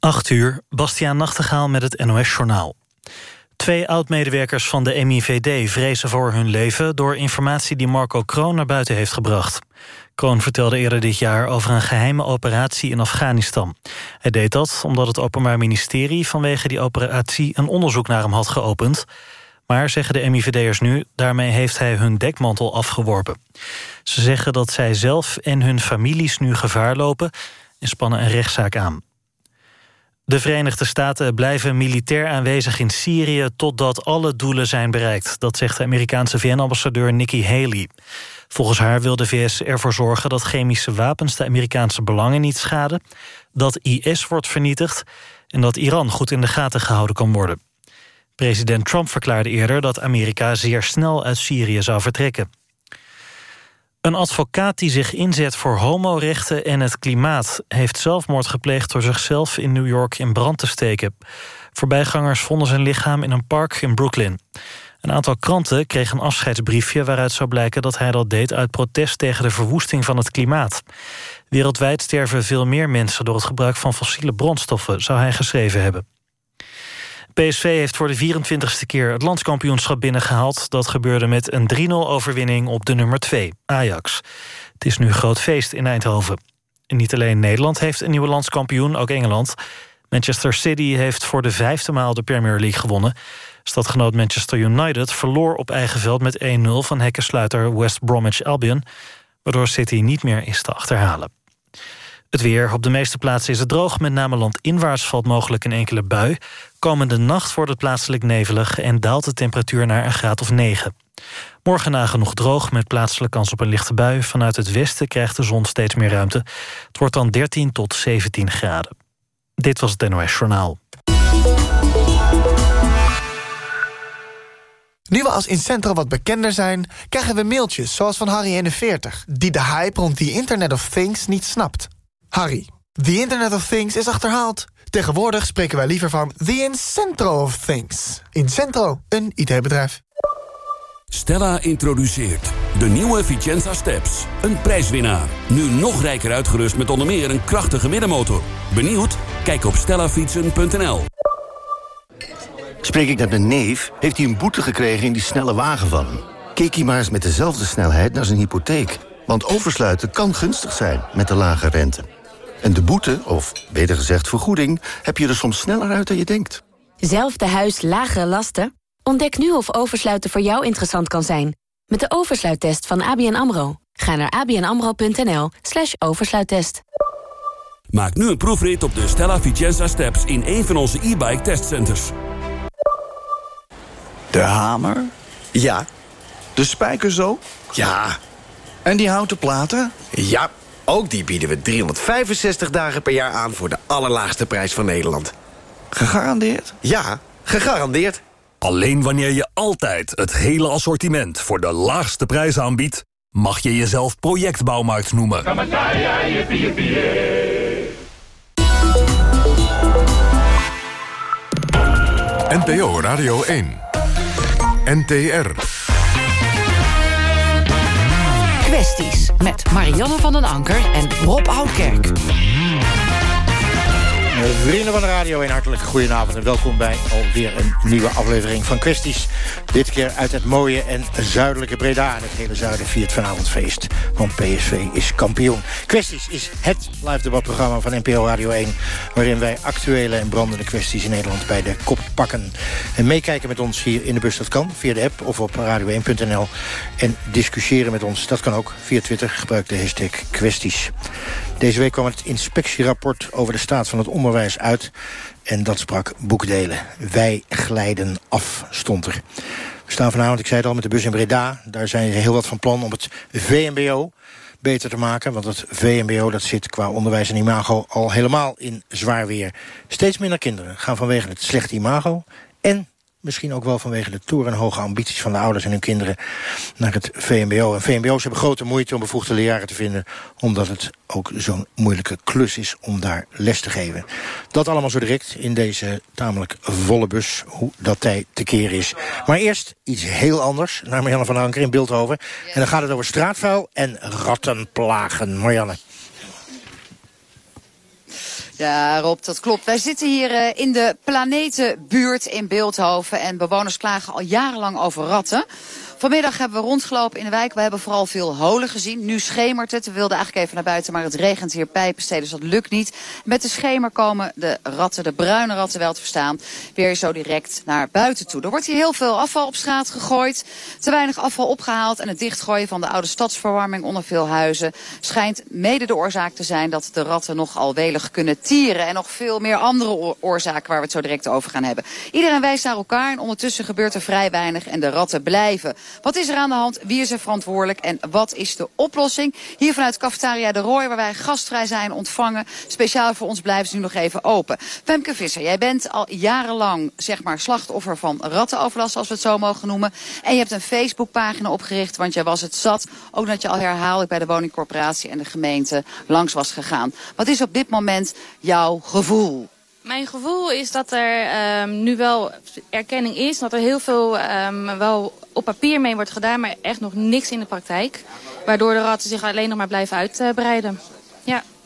8 uur, Bastiaan Nachtegaal met het NOS-journaal. Twee oud-medewerkers van de MIVD vrezen voor hun leven... door informatie die Marco Kroon naar buiten heeft gebracht. Kroon vertelde eerder dit jaar over een geheime operatie in Afghanistan. Hij deed dat omdat het Openbaar Ministerie... vanwege die operatie een onderzoek naar hem had geopend. Maar, zeggen de MIVD'ers nu, daarmee heeft hij hun dekmantel afgeworpen. Ze zeggen dat zij zelf en hun families nu gevaar lopen... en spannen een rechtszaak aan. De Verenigde Staten blijven militair aanwezig in Syrië... totdat alle doelen zijn bereikt. Dat zegt de Amerikaanse VN-ambassadeur Nikki Haley. Volgens haar wil de VS ervoor zorgen dat chemische wapens... de Amerikaanse belangen niet schaden... dat IS wordt vernietigd... en dat Iran goed in de gaten gehouden kan worden. President Trump verklaarde eerder dat Amerika zeer snel uit Syrië zou vertrekken. Een advocaat die zich inzet voor homorechten en het klimaat... heeft zelfmoord gepleegd door zichzelf in New York in brand te steken. Voorbijgangers vonden zijn lichaam in een park in Brooklyn. Een aantal kranten kregen een afscheidsbriefje... waaruit zou blijken dat hij dat deed uit protest tegen de verwoesting van het klimaat. Wereldwijd sterven veel meer mensen door het gebruik van fossiele brandstoffen... zou hij geschreven hebben. PSV heeft voor de 24ste keer het landskampioenschap binnengehaald. Dat gebeurde met een 3-0 overwinning op de nummer 2, Ajax. Het is nu groot feest in Eindhoven. En niet alleen Nederland heeft een nieuwe landskampioen, ook Engeland. Manchester City heeft voor de vijfde maal de Premier League gewonnen. Stadgenoot Manchester United verloor op eigen veld met 1-0... van hekkensluiter West Bromwich Albion... waardoor City niet meer is te achterhalen. Het weer. Op de meeste plaatsen is het droog. Met name landinwaarts valt mogelijk een enkele bui. Komende nacht wordt het plaatselijk nevelig... en daalt de temperatuur naar een graad of 9. Morgen nagenoeg droog met plaatselijk kans op een lichte bui. Vanuit het westen krijgt de zon steeds meer ruimte. Het wordt dan 13 tot 17 graden. Dit was het NOS Journaal. Nu we als Incentro wat bekender zijn... krijgen we mailtjes zoals van Harry41... die de hype rond die Internet of Things niet snapt. Harry, the Internet of Things is achterhaald. Tegenwoordig spreken wij liever van the Incentro of Things. Incentro, een IT-bedrijf. Stella introduceert de nieuwe Vicenza Steps. Een prijswinnaar. Nu nog rijker uitgerust met onder meer een krachtige middenmotor. Benieuwd? Kijk op stellafietsen.nl. Spreek ik met mijn neef, heeft hij een boete gekregen in die snelle wagen van hem. Keek hij maar eens met dezelfde snelheid naar zijn hypotheek. Want oversluiten kan gunstig zijn met de lage rente. En de boete, of beter gezegd vergoeding, heb je er soms sneller uit dan je denkt. Zelfde huis, lagere lasten? Ontdek nu of oversluiten voor jou interessant kan zijn. Met de oversluittest van ABN AMRO. Ga naar abnamro.nl slash oversluittest. Maak nu een proefrit op de Stella Vicenza Steps in een van onze e-bike testcenters. De hamer? Ja. De spijker zo? Ja. En die houten platen? Ja, ook die bieden we 365 dagen per jaar aan... voor de allerlaagste prijs van Nederland. Gegarandeerd? Ja, gegarandeerd. Alleen wanneer je altijd het hele assortiment voor de laagste prijs aanbiedt... mag je jezelf projectbouwmarkt noemen. NPO Radio 1. NTR. Met Marianne van den Anker en Rob Oudkerk. Vrienden van de radio, een hartelijke goedenavond en welkom bij alweer een nieuwe aflevering van Kwesties. Dit keer uit het mooie en zuidelijke Breda. En het hele zuiden viert vanavond feest, want PSV is kampioen. Kwesties is het live debatprogramma van NPO Radio 1... waarin wij actuele en brandende kwesties in Nederland bij de kop pakken. En meekijken met ons hier in de bus, dat kan via de app of op radio1.nl. En discussiëren met ons, dat kan ook via Twitter. Gebruik de hashtag kwesties. Deze week kwam het inspectierapport over de staat van het onderwijs uit. En dat sprak boekdelen. Wij glijden af, stond er. We staan vanavond, ik zei het al, met de bus in Breda. Daar zijn heel wat van plan om het VMBO beter te maken. Want het VMBO dat zit qua onderwijs en imago al helemaal in zwaar weer. Steeds minder kinderen gaan vanwege het slechte imago... en Misschien ook wel vanwege de torenhoge ambities van de ouders en hun kinderen naar het VMBO. En VMBO's hebben grote moeite om bevoegde leraren te vinden, omdat het ook zo'n moeilijke klus is om daar les te geven. Dat allemaal zo direct in deze tamelijk volle bus, hoe dat tijd te keren is. Maar eerst iets heel anders, naar Marianne van Anker in Beeldhoven. En dan gaat het over straatvuil en rattenplagen. Marianne. Ja, Rob, dat klopt. Wij zitten hier uh, in de planetenbuurt in Beeldhoven en bewoners klagen al jarenlang over ratten. Vanmiddag hebben we rondgelopen in de wijk. We hebben vooral veel holen gezien. Nu schemert het. We wilden eigenlijk even naar buiten, maar het regent hier pijpensteden, dus dat lukt niet. Met de schemer komen de ratten, de bruine ratten wel te verstaan, weer zo direct naar buiten toe. Er wordt hier heel veel afval op straat gegooid. Te weinig afval opgehaald en het dichtgooien van de oude stadsverwarming onder veel huizen schijnt mede de oorzaak te zijn dat de ratten nogal welig kunnen tieren. En nog veel meer andere oorzaken waar we het zo direct over gaan hebben. Iedereen wijst naar elkaar en ondertussen gebeurt er vrij weinig en de ratten blijven. Wat is er aan de hand? Wie is er verantwoordelijk? En wat is de oplossing? Hier vanuit Cafetaria de Roy, waar wij gastvrij zijn ontvangen. Speciaal voor ons blijven ze nu nog even open. Femke Visser, jij bent al jarenlang zeg maar slachtoffer van rattenoverlast, als we het zo mogen noemen. En je hebt een Facebookpagina opgericht, want jij was het zat. Ook dat je al herhaaldelijk bij de woningcorporatie en de gemeente langs was gegaan. Wat is op dit moment jouw gevoel? Mijn gevoel is dat er um, nu wel erkenning is. Dat er heel veel um, wel op papier mee wordt gedaan, maar echt nog niks in de praktijk. Waardoor de ratten zich alleen nog maar blijven uitbreiden.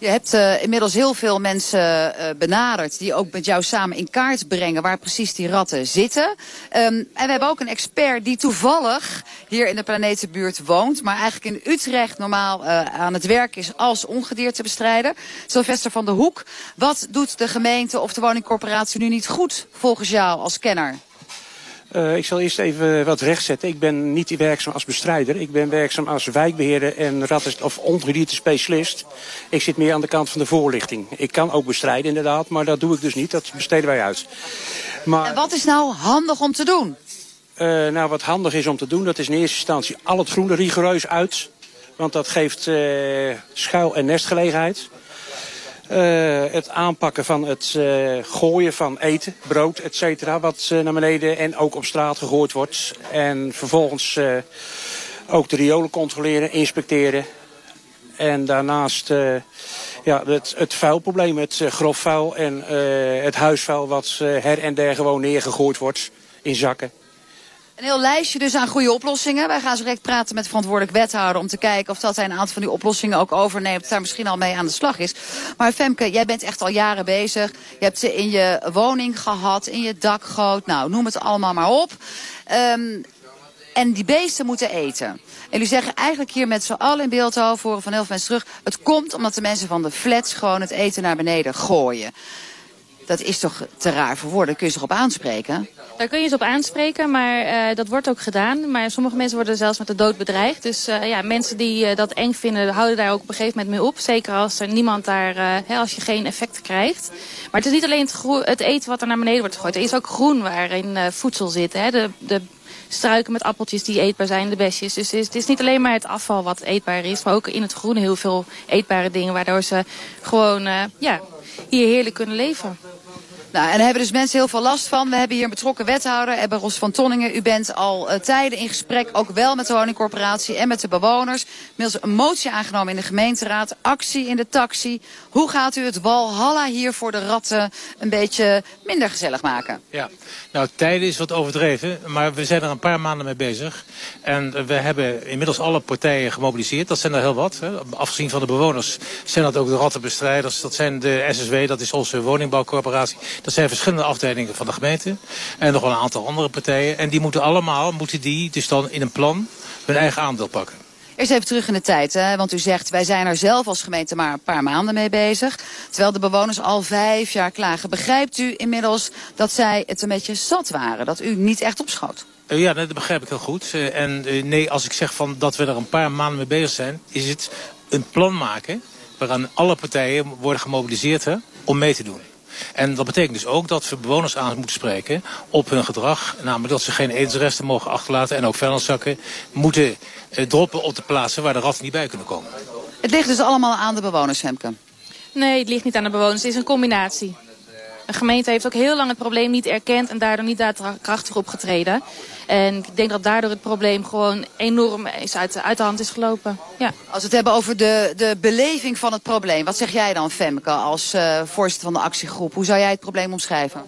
Je hebt uh, inmiddels heel veel mensen uh, benaderd die ook met jou samen in kaart brengen waar precies die ratten zitten. Um, en we hebben ook een expert die toevallig hier in de planetenbuurt woont, maar eigenlijk in Utrecht normaal uh, aan het werk is als ongedierte bestrijden. Sylvester van der Hoek, wat doet de gemeente of de woningcorporatie nu niet goed volgens jou als kenner? Uh, ik zal eerst even wat rechtzetten. Ik ben niet werkzaam als bestrijder. Ik ben werkzaam als wijkbeheerder en ratten of ongedierte specialist. Ik zit meer aan de kant van de voorlichting. Ik kan ook bestrijden inderdaad, maar dat doe ik dus niet. Dat besteden wij uit. Maar, en wat is nou handig om te doen? Uh, nou, wat handig is om te doen, dat is in eerste instantie al het groene rigoureus uit. Want dat geeft uh, schuil- en nestgelegenheid. Uh, het aanpakken van het uh, gooien van eten, brood, et cetera, wat uh, naar beneden en ook op straat gegooid wordt. En vervolgens ook de riolen controleren, inspecteren. En daarnaast ja, het, het vuilprobleem, het grof vuil en het huisvuil wat her en der gewoon neergegooid wordt in zakken. Een heel lijstje dus aan goede oplossingen. Wij gaan zo direct praten met de verantwoordelijk wethouder... om te kijken of dat hij een aantal van die oplossingen ook overneemt... daar misschien al mee aan de slag is. Maar Femke, jij bent echt al jaren bezig. Je hebt ze in je woning gehad, in je dakgoot. Nou, noem het allemaal maar op. Um, en die beesten moeten eten. En jullie zeggen eigenlijk hier met z'n allen in Beeldhoven... horen van heel veel mensen terug... het komt omdat de mensen van de flats gewoon het eten naar beneden gooien. Dat is toch te raar voor woorden? Kun je zich op aanspreken? Daar kun je ze op aanspreken, maar uh, dat wordt ook gedaan. Maar sommige mensen worden zelfs met de dood bedreigd. Dus uh, ja, mensen die uh, dat eng vinden, houden daar ook op een gegeven moment mee op. Zeker als er niemand daar, hè, als je geen effect krijgt. Maar het is niet alleen het, het, eten wat er naar beneden wordt gegooid. Er is ook groen waarin voedsel zit. Hè. De, de struiken met appeltjes die eetbaar zijn, de besjes. Dus het is niet alleen maar het afval wat eetbaar is, maar ook in het groen heel veel eetbare dingen. Waardoor ze gewoon ja, hier heerlijk kunnen leven. Nou, en daar hebben dus mensen heel veel last van. We hebben hier een betrokken wethouder, Ebbe Ros van Tonningen. U bent al uh, tijden in gesprek, ook wel met de woningcorporatie en met de bewoners. Inmiddels een motie aangenomen in de gemeenteraad, actie in de taxi. Hoe gaat u het walhalla hier voor de ratten een beetje minder gezellig maken? Ja, nou tijden is wat overdreven, maar we zijn er een paar maanden mee bezig. En we hebben inmiddels alle partijen gemobiliseerd. Dat zijn er heel wat. Hè. Afgezien van de bewoners zijn dat ook de rattenbestrijders. Dat zijn de SSW, dat is onze woningbouwcorporatie. Dat zijn verschillende afdelingen van de gemeente. En nog wel een aantal andere partijen. En die moeten allemaal, moeten die dus dan in een plan hun eigen aandeel pakken. Eerst even terug in de tijd, hè? want u zegt wij zijn er zelf als gemeente maar een paar maanden mee bezig. Terwijl de bewoners al vijf jaar klagen. Begrijpt u inmiddels dat zij het een beetje zat waren? Dat u niet echt opschoot? Uh, ja, dat begrijp ik heel goed. Uh, en uh, nee, als ik zeg van dat we er een paar maanden mee bezig zijn... is het een plan maken waaraan alle partijen worden gemobiliseerd hè, om mee te doen. En dat betekent dus ook dat we bewoners aan moeten spreken op hun gedrag. Namelijk dat ze geen etensresten mogen achterlaten en ook vuilniszakken moeten eh, droppen op de plaatsen waar de ratten niet bij kunnen komen. Het ligt dus allemaal aan de bewoners, Hemke? Nee, het ligt niet aan de bewoners. Het is een combinatie. De gemeente heeft ook heel lang het probleem niet erkend en daardoor niet daadkrachtig opgetreden. En ik denk dat daardoor het probleem gewoon enorm is uit, uit de hand is gelopen. Ja. Als we het hebben over de, de beleving van het probleem. Wat zeg jij dan, Femke, als uh, voorzitter van de actiegroep? Hoe zou jij het probleem omschrijven?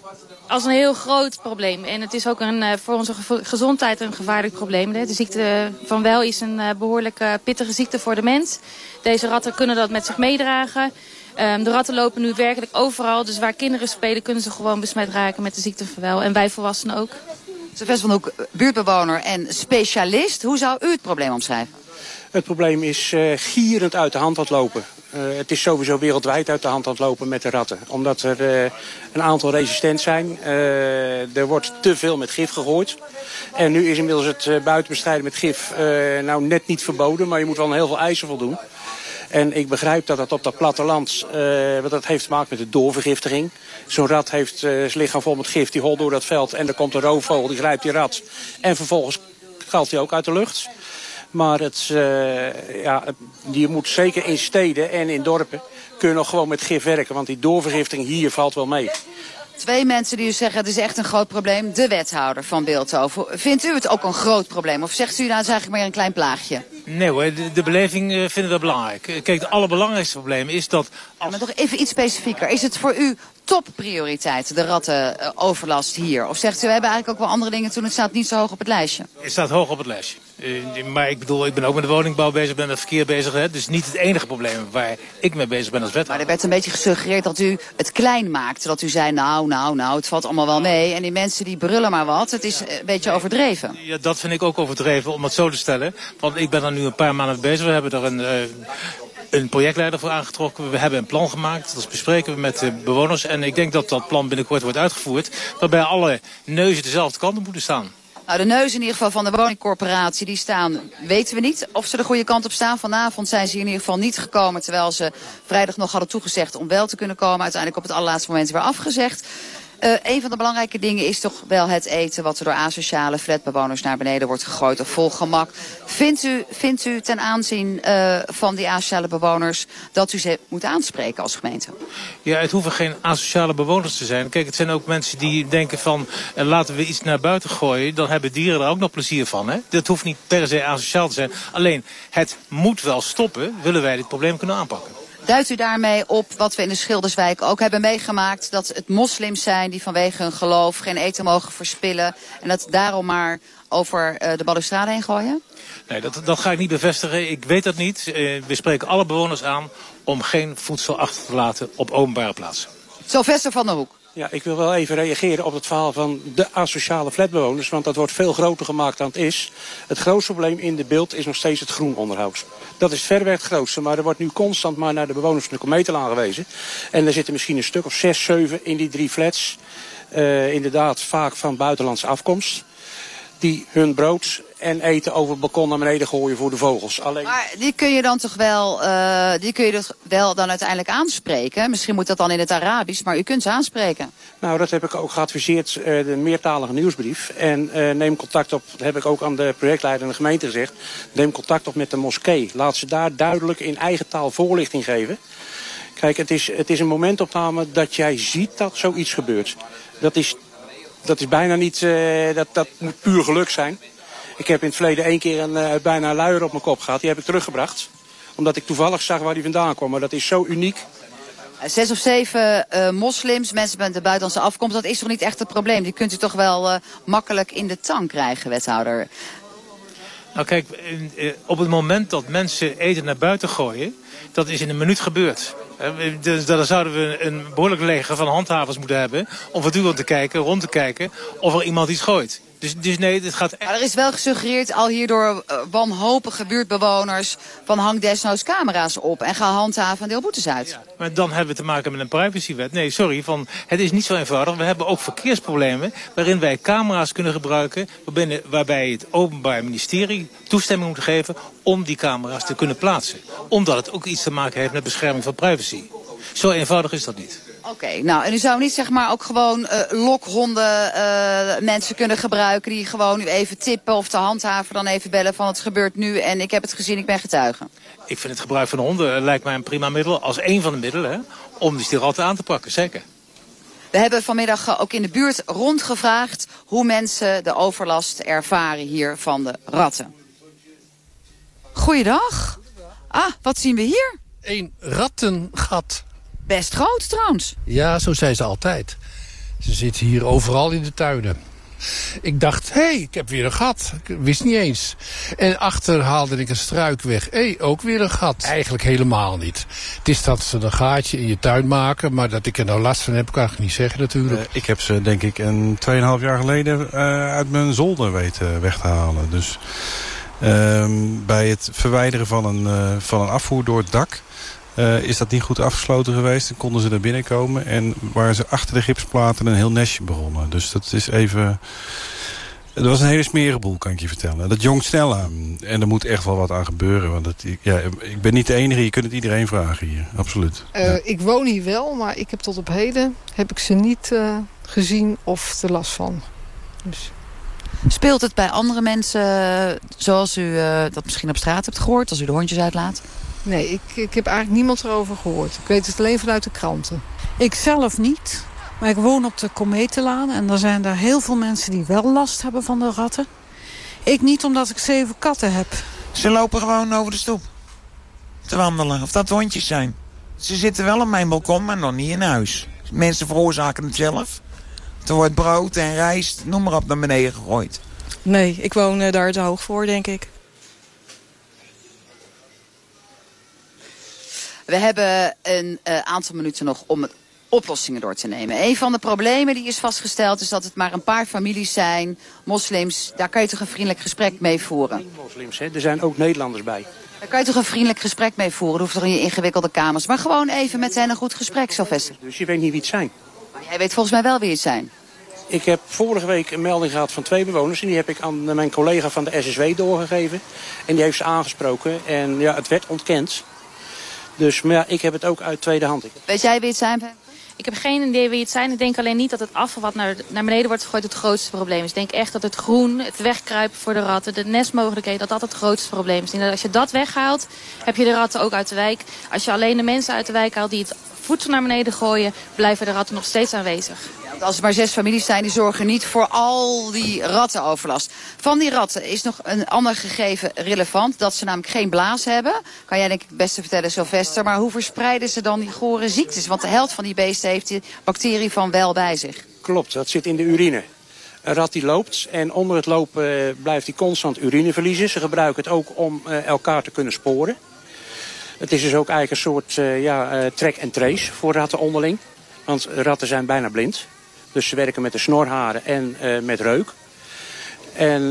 Als een heel groot probleem. En het is ook een, uh, voor onze gezondheid een gevaarlijk probleem. De ziekte van wel is een uh, behoorlijk pittige ziekte voor de mens. Deze ratten kunnen dat met zich meedragen. Ehm, de ratten lopen nu werkelijk overal. Dus waar kinderen spelen kunnen ze gewoon besmet raken met de ziekte van En wij volwassenen ook. Sylvester van Hoek, buurtbewoner en specialist. Hoe zou u het probleem omschrijven? Het probleem is uh, gierend uit de hand aan het lopen. Uh, het is sowieso wereldwijd uit de hand aan het lopen met de ratten. Omdat er uh, een aantal resistent zijn. er wordt te veel met gif gegooid. En nu is inmiddels het buitenbestrijden met gif nou net niet verboden. Maar je moet wel heel veel eisen voldoen. En ik begrijp dat dat op dat platteland, uh, want dat heeft te maken met de doorvergiftiging. Zo'n rat heeft uh, zijn lichaam vol met gif, die holt door dat veld en er komt een roofvogel, die grijpt die rat. En vervolgens valt hij ook uit de lucht. Maar het, uh, ja, je moet zeker in steden en in dorpen kunnen nog gewoon met gif werken. Want die doorvergiftiging hier valt wel mee. Twee mensen die u zeggen het is echt een groot probleem. De wethouder van Beeldhoven. Vindt u het ook een groot probleem? Of zegt u nou het is eigenlijk maar een klein plaagje? Nee hoor, de, de beleving uh, vinden we belangrijk. Kijk, het allerbelangrijkste probleem is dat... Ja, maar toch even iets specifieker. Is het voor u topprioriteit, de rattenoverlast hier? Of zegt u, we hebben eigenlijk ook wel andere dingen toen het staat niet zo hoog op het lijstje? Het staat hoog op het lijstje. Uh, maar ik bedoel, ik ben ook met de woningbouw bezig, ben met verkeer bezig. Hè? Dus niet het enige probleem waar ik mee bezig ben als wethouder. Maar er werd een beetje gesuggereerd dat u het klein maakte. Dat u zei, nou, nou, nou, het valt allemaal wel mee. En die mensen die brullen maar wat. Het is een beetje overdreven. Ja, dat vind ik ook overdreven, om het zo te stellen. Want ik ben er nu een paar maanden bezig. We hebben er een... Uh, een projectleider voor aangetrokken. We hebben een plan gemaakt. Dat bespreken we met de bewoners. En ik denk dat dat plan binnenkort wordt uitgevoerd. Waarbij alle neuzen dezelfde kant op moeten staan. Nou, de neuzen in ieder geval van de woningcorporatie, die staan, weten we niet of ze de goede kant op staan. Vanavond zijn ze in ieder geval niet gekomen, terwijl ze vrijdag nog hadden toegezegd om wel te kunnen komen. Uiteindelijk op het allerlaatste moment weer afgezegd. Uh, een van de belangrijke dingen is toch wel het eten wat er door asociale flatbewoners naar beneden wordt gegooid of vol gemak. Vindt u, vindt u ten aanzien uh, van die asociale bewoners dat u ze moet aanspreken als gemeente? Ja, het hoeven geen asociale bewoners te zijn. Kijk, het zijn ook mensen die denken van uh, laten we iets naar buiten gooien. Dan hebben dieren er ook nog plezier van. Hè? Dat hoeft niet per se asociaal te zijn. Alleen, het moet wel stoppen, willen wij dit probleem kunnen aanpakken. Duidt u daarmee op wat we in de Schilderswijk ook hebben meegemaakt... dat het moslims zijn die vanwege hun geloof geen eten mogen verspillen... en dat daarom maar over uh, de balustrade heen gooien? Nee, dat, dat ga ik niet bevestigen. Ik weet dat niet. Uh, we spreken alle bewoners aan om geen voedsel achter te laten op openbare plaatsen. Sylvester van der Hoek. Ja, ik wil wel even reageren op het verhaal van de asociale flatbewoners. Want dat wordt veel groter gemaakt dan het is. Het grootste probleem in de beeld is nog steeds het groenonderhoud. Dat is verreweg het grootste. Maar er wordt nu constant maar naar de bewoners van de kometel aangewezen. En er zitten misschien een stuk of zes, zeven in die drie flats. Uh, inderdaad vaak van buitenlandse afkomst. Die hun brood en eten over het balkon naar beneden gooien voor de vogels. Alleen... Maar die kun je dan toch wel, uh, die kun je dus wel dan uiteindelijk aanspreken? Misschien moet dat dan in het Arabisch, maar u kunt ze aanspreken. Nou, dat heb ik ook geadviseerd, uh, de meertalige nieuwsbrief. En uh, neem contact op, dat heb ik ook aan de projectleider en de gemeente gezegd. Neem contact op met de moskee. Laat ze daar duidelijk in eigen taal voorlichting geven. Kijk, het is, het is een momentopname dat jij ziet dat zoiets gebeurt. Dat is, dat is bijna niet, dat, dat moet puur geluk zijn. Ik heb in het verleden één keer een, uh, bijna een luier op mijn kop gehad. Die heb ik teruggebracht. Omdat ik toevallig zag waar die vandaan kwam. Maar dat is zo uniek. Zes of zeven uh, moslims, mensen met de buitenlandse afkomst, dat is toch niet echt het probleem? Die kunt u toch wel uh, makkelijk in de tang krijgen, wethouder? Nou kijk, op het moment dat mensen eten naar buiten gooien, dat is in een minuut gebeurd. Dus daar zouden we een behoorlijk leger van handhavers moeten hebben... om voortdurend te kijken, rond te kijken of er iemand iets gooit. Dus, dus nee, het gaat echt... Er is wel gesuggereerd al hier door uh, wanhopige buurtbewoners... van hang desnoods camera's op en ga handhaven en deel boetes uit. Ja, maar dan hebben we te maken met een privacywet. Nee, sorry, van, het is niet zo eenvoudig. We hebben ook verkeersproblemen waarin wij camera's kunnen gebruiken... waarbij, waarbij het Openbaar Ministerie toestemming moet geven... om die camera's te kunnen plaatsen. Omdat het ook iets te maken heeft met bescherming van privacy. Zo eenvoudig is dat niet. Oké, okay, nou en u zou niet zeg maar ook gewoon uh, lokhonden uh, mensen kunnen gebruiken... die gewoon u even tippen of de handhaver dan even bellen van het gebeurt nu... en ik heb het gezien, ik ben getuige. Ik vind het gebruik van honden lijkt mij een prima middel... als een van de middelen hè, om die stieratten aan te pakken, zeker. We hebben vanmiddag ook in de buurt rondgevraagd... hoe mensen de overlast ervaren hier van de ratten. Goeiedag. Ah, wat zien we hier? Een rattengat. Best groot trouwens. Ja, zo zijn ze altijd. Ze zitten hier overal in de tuinen. Ik dacht, hé, hey, ik heb weer een gat. Ik wist niet eens. En achter haalde ik een struik weg. Hé, hey, ook weer een gat. Eigenlijk helemaal niet. Het is dat ze een gaatje in je tuin maken. Maar dat ik er nou last van heb, kan ik niet zeggen natuurlijk. Uh, ik heb ze denk ik een 2,5 jaar geleden uh, uit mijn zolder weten weg te halen. Dus bij het verwijderen van een, uh, van een afvoer door het dak... Uh, is dat niet goed afgesloten geweest. Dan konden ze er binnenkomen. En waren ze achter de gipsplaten een heel nestje begonnen. Dus dat is even... Het was een hele smerige boel, kan ik je vertellen. Dat jongt snel aan. En er moet echt wel wat aan gebeuren. Want ja, ik ben niet de enige. Je kunt het iedereen vragen hier. Absoluut. Uh, ja. Ik woon hier wel, maar ik heb tot op heden... heb ik ze niet uh, gezien of er last van. Dus... Speelt het bij andere mensen zoals u uh, dat misschien op straat hebt gehoord... als u de hondjes uitlaat? Nee, ik, ik heb eigenlijk niemand erover gehoord. Ik weet het alleen vanuit de kranten. Ik zelf niet. Maar ik woon op de Kometenlaan. En er zijn daar heel veel mensen die wel last hebben van de ratten. Ik niet, omdat ik zeven katten heb. Ze lopen gewoon over de stoep. Te wandelen. Of dat hondjes zijn. Ze zitten wel op mijn balkon, maar nog niet in huis. Mensen veroorzaken het zelf. Er wordt brood en rijst, noem maar op, naar beneden gegooid. Nee, ik woon uh, daar te hoog voor, denk ik. We hebben een uh, aantal minuten nog om het oplossingen door te nemen. Een van de problemen die is vastgesteld is dat het maar een paar families zijn, moslims. Daar kan je toch een vriendelijk gesprek mee voeren? Niet moslims, hè? er zijn ook Nederlanders bij. Daar kan je toch een vriendelijk gesprek mee voeren? Dat hoeft toch in je ingewikkelde kamers. Maar gewoon even met hen een goed gesprek, Sylvester. Dus je weet niet wie het zijn? Jij weet volgens mij wel wie het zijn. Ik heb vorige week een melding gehad van twee bewoners. En die heb ik aan mijn collega van de SSW doorgegeven. En die heeft ze aangesproken. En ja, het werd ontkend. Dus maar ja, ik heb het ook uit tweede hand. Weet jij wie het zijn? Ik heb geen idee wie het zijn. Ik denk alleen niet dat het afval wat naar, naar beneden wordt gegooid het grootste probleem is. Ik denk echt dat het groen, het wegkruipen voor de ratten, de nestmogelijkheden, dat dat het grootste probleem is. En als je dat weghaalt, heb je de ratten ook uit de wijk. Als je alleen de mensen uit de wijk haalt die het voedsel naar beneden gooien, blijven de ratten nog steeds aanwezig. Ja, als er maar zes families zijn, die zorgen niet voor al die rattenoverlast. Van die ratten is nog een ander gegeven relevant, dat ze namelijk geen blaas hebben. Kan jij denk ik het beste vertellen, Sylvester. Maar hoe verspreiden ze dan die gore ziektes? Want de helft van die beesten heeft die bacterie van wel bij zich. Klopt, dat zit in de urine. Een rat die loopt en onder het lopen uh, blijft hij constant urine verliezen. Ze gebruiken het ook om uh, elkaar te kunnen sporen. Het is dus ook eigenlijk een soort uh, ja, uh, track and trace voor ratten onderling. Want ratten zijn bijna blind. Dus ze werken met de snorharen en uh, met reuk. En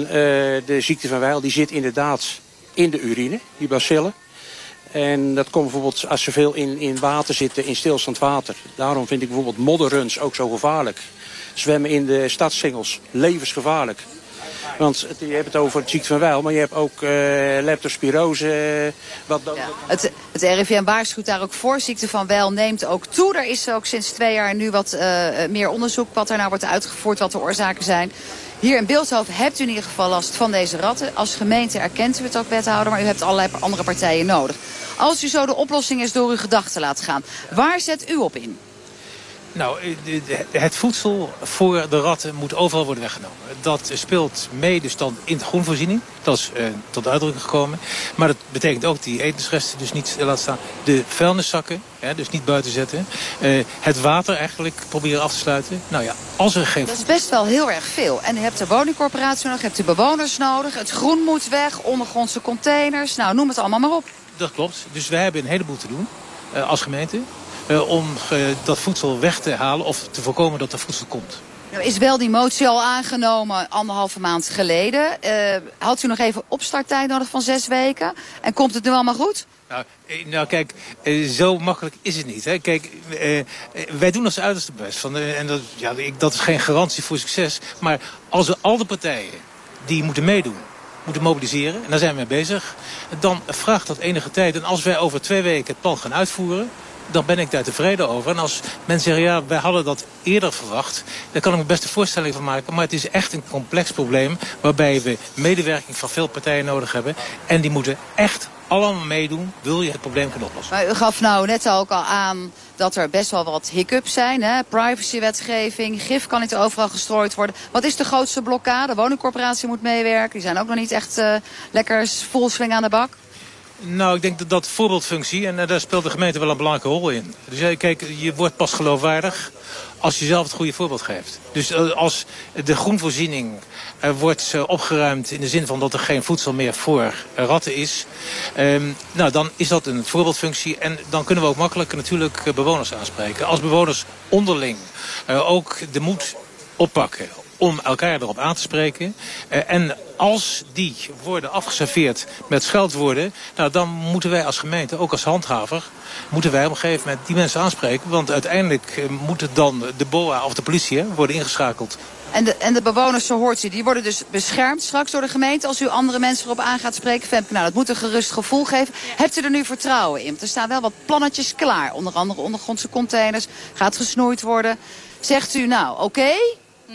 de ziekte van Weil die zit inderdaad in de urine, die bacillen. En dat komt bijvoorbeeld als ze veel in, in water zitten, in stilstand water. Daarom vind ik bijvoorbeeld modderruns ook zo gevaarlijk. Zwemmen in de stadssingels, levensgevaarlijk. Want je hebt het over het ziekte van Weil, maar je hebt ook uh, leptospirose. Wat ja. het, het RIVM waarschuwt daar ook voor. Ziekte van Weil neemt ook toe. Er is ook sinds twee jaar nu wat uh, meer onderzoek wat er nou wordt uitgevoerd, wat de oorzaken zijn. Hier in Beeldhoven hebt u in ieder geval last van deze ratten. Als gemeente erkent u het ook, wethouder, maar u hebt allerlei andere partijen nodig. Als u zo de oplossing is door uw gedachten laat gaan, waar zet u op in? Nou, het voedsel voor de ratten moet overal worden weggenomen. Dat speelt mee dus dan in de groenvoorziening. Dat is uh, tot uitdrukking gekomen. Maar dat betekent ook die etensresten dus niet laten staan. De vuilniszakken, hè, dus niet buiten zetten. Uh, het water eigenlijk proberen af te sluiten. Nou ja, als er geen... Dat is best wel heel erg veel. En u hebt de woningcorporatie nodig, je hebt de bewoners nodig. Het groen moet weg, ondergrondse containers. Nou, noem het allemaal maar op. Dat klopt. Dus wij hebben een heleboel te doen uh, als gemeente. Uh, om uh, dat voedsel weg te halen of te voorkomen dat er voedsel komt. Nou is wel die motie al aangenomen anderhalve maand geleden. Uh, had u nog even opstarttijd nodig van zes weken? En komt het nu allemaal goed? Nou, nou kijk, zo makkelijk is het niet. Hè. Kijk, wij doen ons uiterste best. Van, en dat, ja, dat is geen garantie voor succes. Maar als we al de partijen die moeten meedoen, moeten mobiliseren, en daar zijn we mee bezig, dan vraagt dat enige tijd. En als wij over twee weken het plan gaan uitvoeren, dan ben ik daar tevreden over. En als mensen zeggen, ja, wij hadden dat eerder verwacht... daar kan ik me best een voorstelling van maken. Maar het is echt een complex probleem... waarbij we medewerking van veel partijen nodig hebben. En die moeten echt allemaal meedoen, wil je het probleem kunnen oplossen. Maar u gaf nou net ook al aan dat er best wel wat hiccups zijn. Hè? Privacywetgeving, gif kan niet overal gestrooid worden. Wat is de grootste blokkade? De woningcorporatie moet meewerken. Die zijn ook nog niet echt uh, lekker vol aan de bak. Nou, ik denk dat dat voorbeeldfunctie, en uh, daar speelt de gemeente wel een belangrijke rol in. Dus uh, kijk, je wordt pas geloofwaardig als je zelf het goede voorbeeld geeft. Dus eh, als de groenvoorziening wordt opgeruimd in de zin van dat er geen voedsel meer voor ratten is. Um, nou, dan is dat een voorbeeldfunctie. En dan kunnen we ook makkelijk natuurlijk bewoners aanspreken. Als bewoners onderling ook de moed oppakken om elkaar erop aan te spreken. Uh, en als die worden afgeserveerd met scheldwoorden... Nou, dan moeten wij als gemeente, ook als handhaver... moeten wij op een gegeven moment die mensen aanspreken. Want uiteindelijk uh, moet dan de BOA of de politie worden ingeschakeld. En de, en de bewoners, zo hoort u, die worden dus beschermd straks door de gemeente... als u andere mensen erop aan gaat spreken. Femke, nou, dat moet een gerust gevoel geven. Hebt u er nu vertrouwen in? Er staan wel wat plannetjes klaar. Onder andere ondergrondse containers. Gaat gesnoeid worden. Zegt u, nou, oké...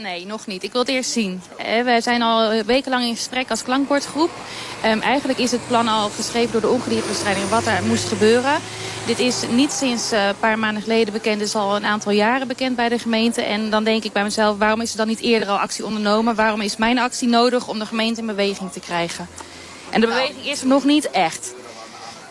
Nee, nog niet. Ik wil het eerst zien. Eh, wij zijn al wekenlang in gesprek als klankbordgroep. Um, eigenlijk is het plan al geschreven door de ongediertebestrijding wat er moest gebeuren. Dit is niet sinds uh, een paar maanden geleden bekend. Is al een aantal jaren bekend bij de gemeente. En dan denk ik bij mezelf, waarom is er dan niet eerder al actie ondernomen? Waarom is mijn actie nodig om de gemeente in beweging te krijgen? En de beweging is er nog niet echt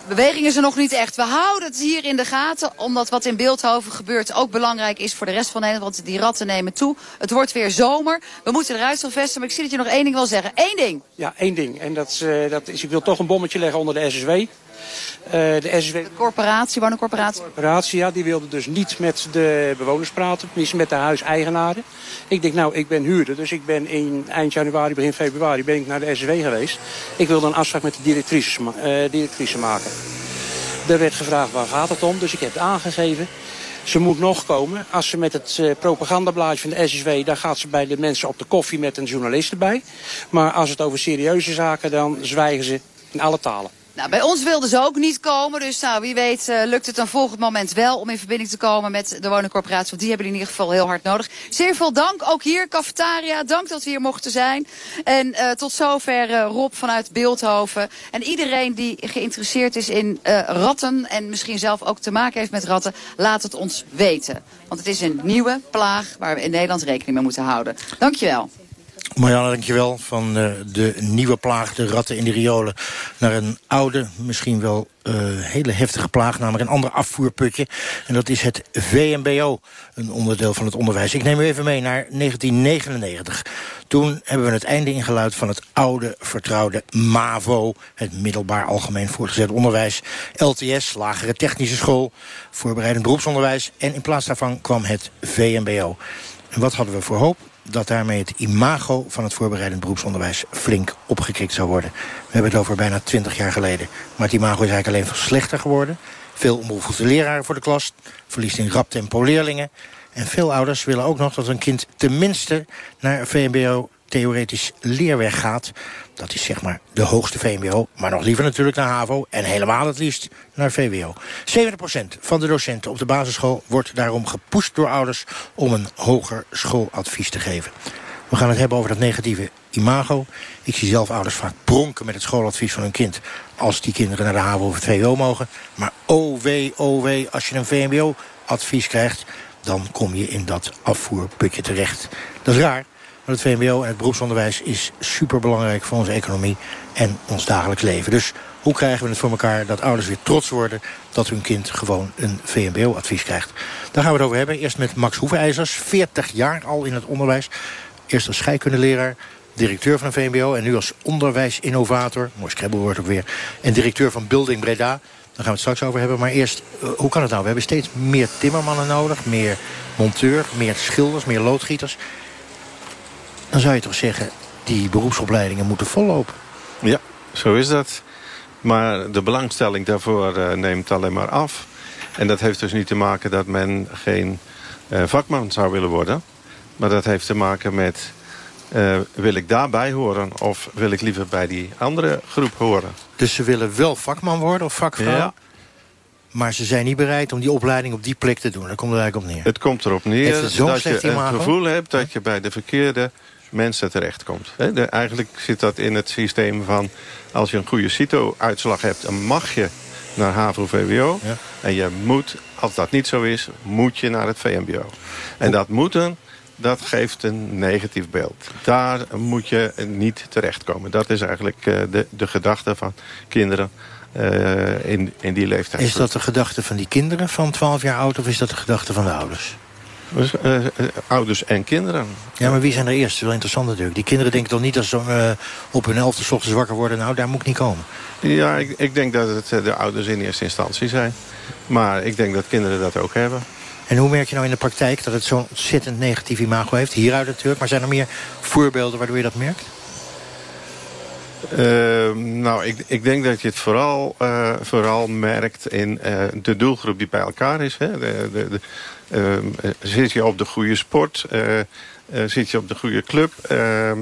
beweging is er nog niet echt. We houden het hier in de gaten, omdat wat in Beeldhoven gebeurt ook belangrijk is voor de rest van Nederland. Want die ratten nemen toe. Het wordt weer zomer. We moeten eruit vesten, maar ik zie dat je nog één ding wil zeggen. Eén ding. Ja, één ding. En dat, dat is, ik wil toch een bommetje leggen onder de SSW. Uh, de SSW... De corporatie, woningcorporatie? De corporatie, ja, die wilde dus niet met de bewoners praten, niet met de huiseigenaren. Ik denk, nou, ik ben huurder, dus ik ben in eind januari, begin februari ben ik naar de SSW geweest. Ik wilde een afspraak met de directrice, uh, directrice maken. Er werd gevraagd, waar gaat het om? Dus ik heb het aangegeven. Ze moet nog komen. Als ze met het uh, propagandablaadje van de SSW... dan gaat ze bij de mensen op de koffie met een journalist erbij. Maar als het over serieuze zaken... dan zwijgen ze in alle talen. Nou, bij ons wilden ze ook niet komen. Dus nou, wie weet uh, lukt het een volgend moment wel om in verbinding te komen met de woningcorporatie. Want die hebben in ieder geval heel hard nodig. Zeer veel dank. Ook hier, cafetaria. Dank dat we hier mochten zijn. En uh, tot zover uh, Rob vanuit Beeldhoven. En iedereen die geïnteresseerd is in ratten en misschien zelf ook te maken heeft met ratten, laat het ons weten. Want het is een nieuwe plaag waar we in Nederland rekening mee moeten houden. Dankjewel. Marianne, dankjewel. Van uh, de nieuwe plaag, de ratten in de riolen... naar een oude, misschien wel uh, hele heftige plaag... namelijk een ander afvoerputje. En dat is het VMBO, een onderdeel van het onderwijs. Ik neem u even mee naar 1999. Toen hebben we het einde ingeluid van het oude, vertrouwde MAVO... het Middelbaar Algemeen Voortgezet Onderwijs. LTS, Lagere Technische School, voorbereidend beroepsonderwijs... en in plaats daarvan kwam het VMBO. En wat hadden we voor hoop? Dat daarmee het imago van het voorbereidend beroepsonderwijs flink opgekrikt zou worden. We hebben het over bijna 20 jaar geleden. Maar het imago is eigenlijk alleen veel slechter geworden. Veel onbehoefde leraren voor de klas, verliest in rap tempo leerlingen. En veel ouders willen ook nog dat een kind tenminste naar VMBO theoretisch leerweg gaat. Dat is zeg maar de hoogste VMBO, maar nog liever natuurlijk naar HAVO... en helemaal het liefst naar VWO. 70% van de docenten op de basisschool wordt daarom gepusht door ouders... om een hoger schooladvies te geven. We gaan het hebben over dat negatieve imago. Ik zie zelf ouders vaak pronken met het schooladvies van hun kind... als die kinderen naar de HAVO of het VWO mogen. Maar oh wee, oh wee, als je een VMBO-advies krijgt... dan kom je in dat afvoerputje terecht. Dat is raar, het VMBO en het beroepsonderwijs is superbelangrijk voor onze economie en ons dagelijks leven. Dus hoe krijgen we het voor elkaar dat ouders weer trots worden... dat hun kind gewoon een VMBO-advies krijgt? Daar gaan we het over hebben. Eerst met Max Hoevenijzers, 40 jaar al in het onderwijs. Eerst als scheikundeleraar, directeur van een VMBO... en nu als onderwijsinnovator, mooi scrabblewoord ook weer... en directeur van Building Breda. Daar gaan we het straks over hebben. Maar eerst, uh, hoe kan het nou? We hebben steeds meer timmermannen nodig, meer monteur, meer schilders, meer loodgieters dan zou je toch zeggen... die beroepsopleidingen moeten vollopen. Ja, zo is dat. Maar de belangstelling daarvoor uh, neemt alleen maar af. En dat heeft dus niet te maken dat men geen uh, vakman zou willen worden. Maar dat heeft te maken met... Uh, wil ik daarbij horen of wil ik liever bij die andere groep horen? Dus ze willen wel vakman worden of vakvrouw? Ja. Maar ze zijn niet bereid om die opleiding op die plek te doen. Daar komt het eigenlijk op neer. Het komt erop neer dat je het gevoel hebt dat je bij de verkeerde mensen terechtkomt. He, eigenlijk zit dat in het systeem van... als je een goede CITO-uitslag hebt, dan mag je naar HAVO-VWO. Ja. En je moet, als dat niet zo is, moet je naar het VMBO. En dat moeten, dat geeft een negatief beeld. Daar moet je niet terechtkomen. Dat is eigenlijk uh, de, de gedachte van kinderen uh, in, in die leeftijd. Is dat de gedachte van die kinderen van 12 jaar oud... of is dat de gedachte van de ouders? Dus, uh, ouders en kinderen. Ja, maar wie zijn er eerst? Dat is wel interessant natuurlijk. Die kinderen denken toch niet als ze uh, op hun elfde s ochtends wakker worden... nou, daar moet ik niet komen. Ja, ik, ik denk dat het de ouders in eerste instantie zijn. Maar ik denk dat kinderen dat ook hebben. En hoe merk je nou in de praktijk dat het zo'n ontzettend negatief imago heeft? Hieruit natuurlijk, maar zijn er meer voorbeelden waardoor je dat merkt? Uh, nou, ik, ik denk dat je het vooral, uh, vooral merkt in uh, de doelgroep die bij elkaar is. Hè? De, de, de, zit je op de goede sport? zit je op de goede club? Ehm,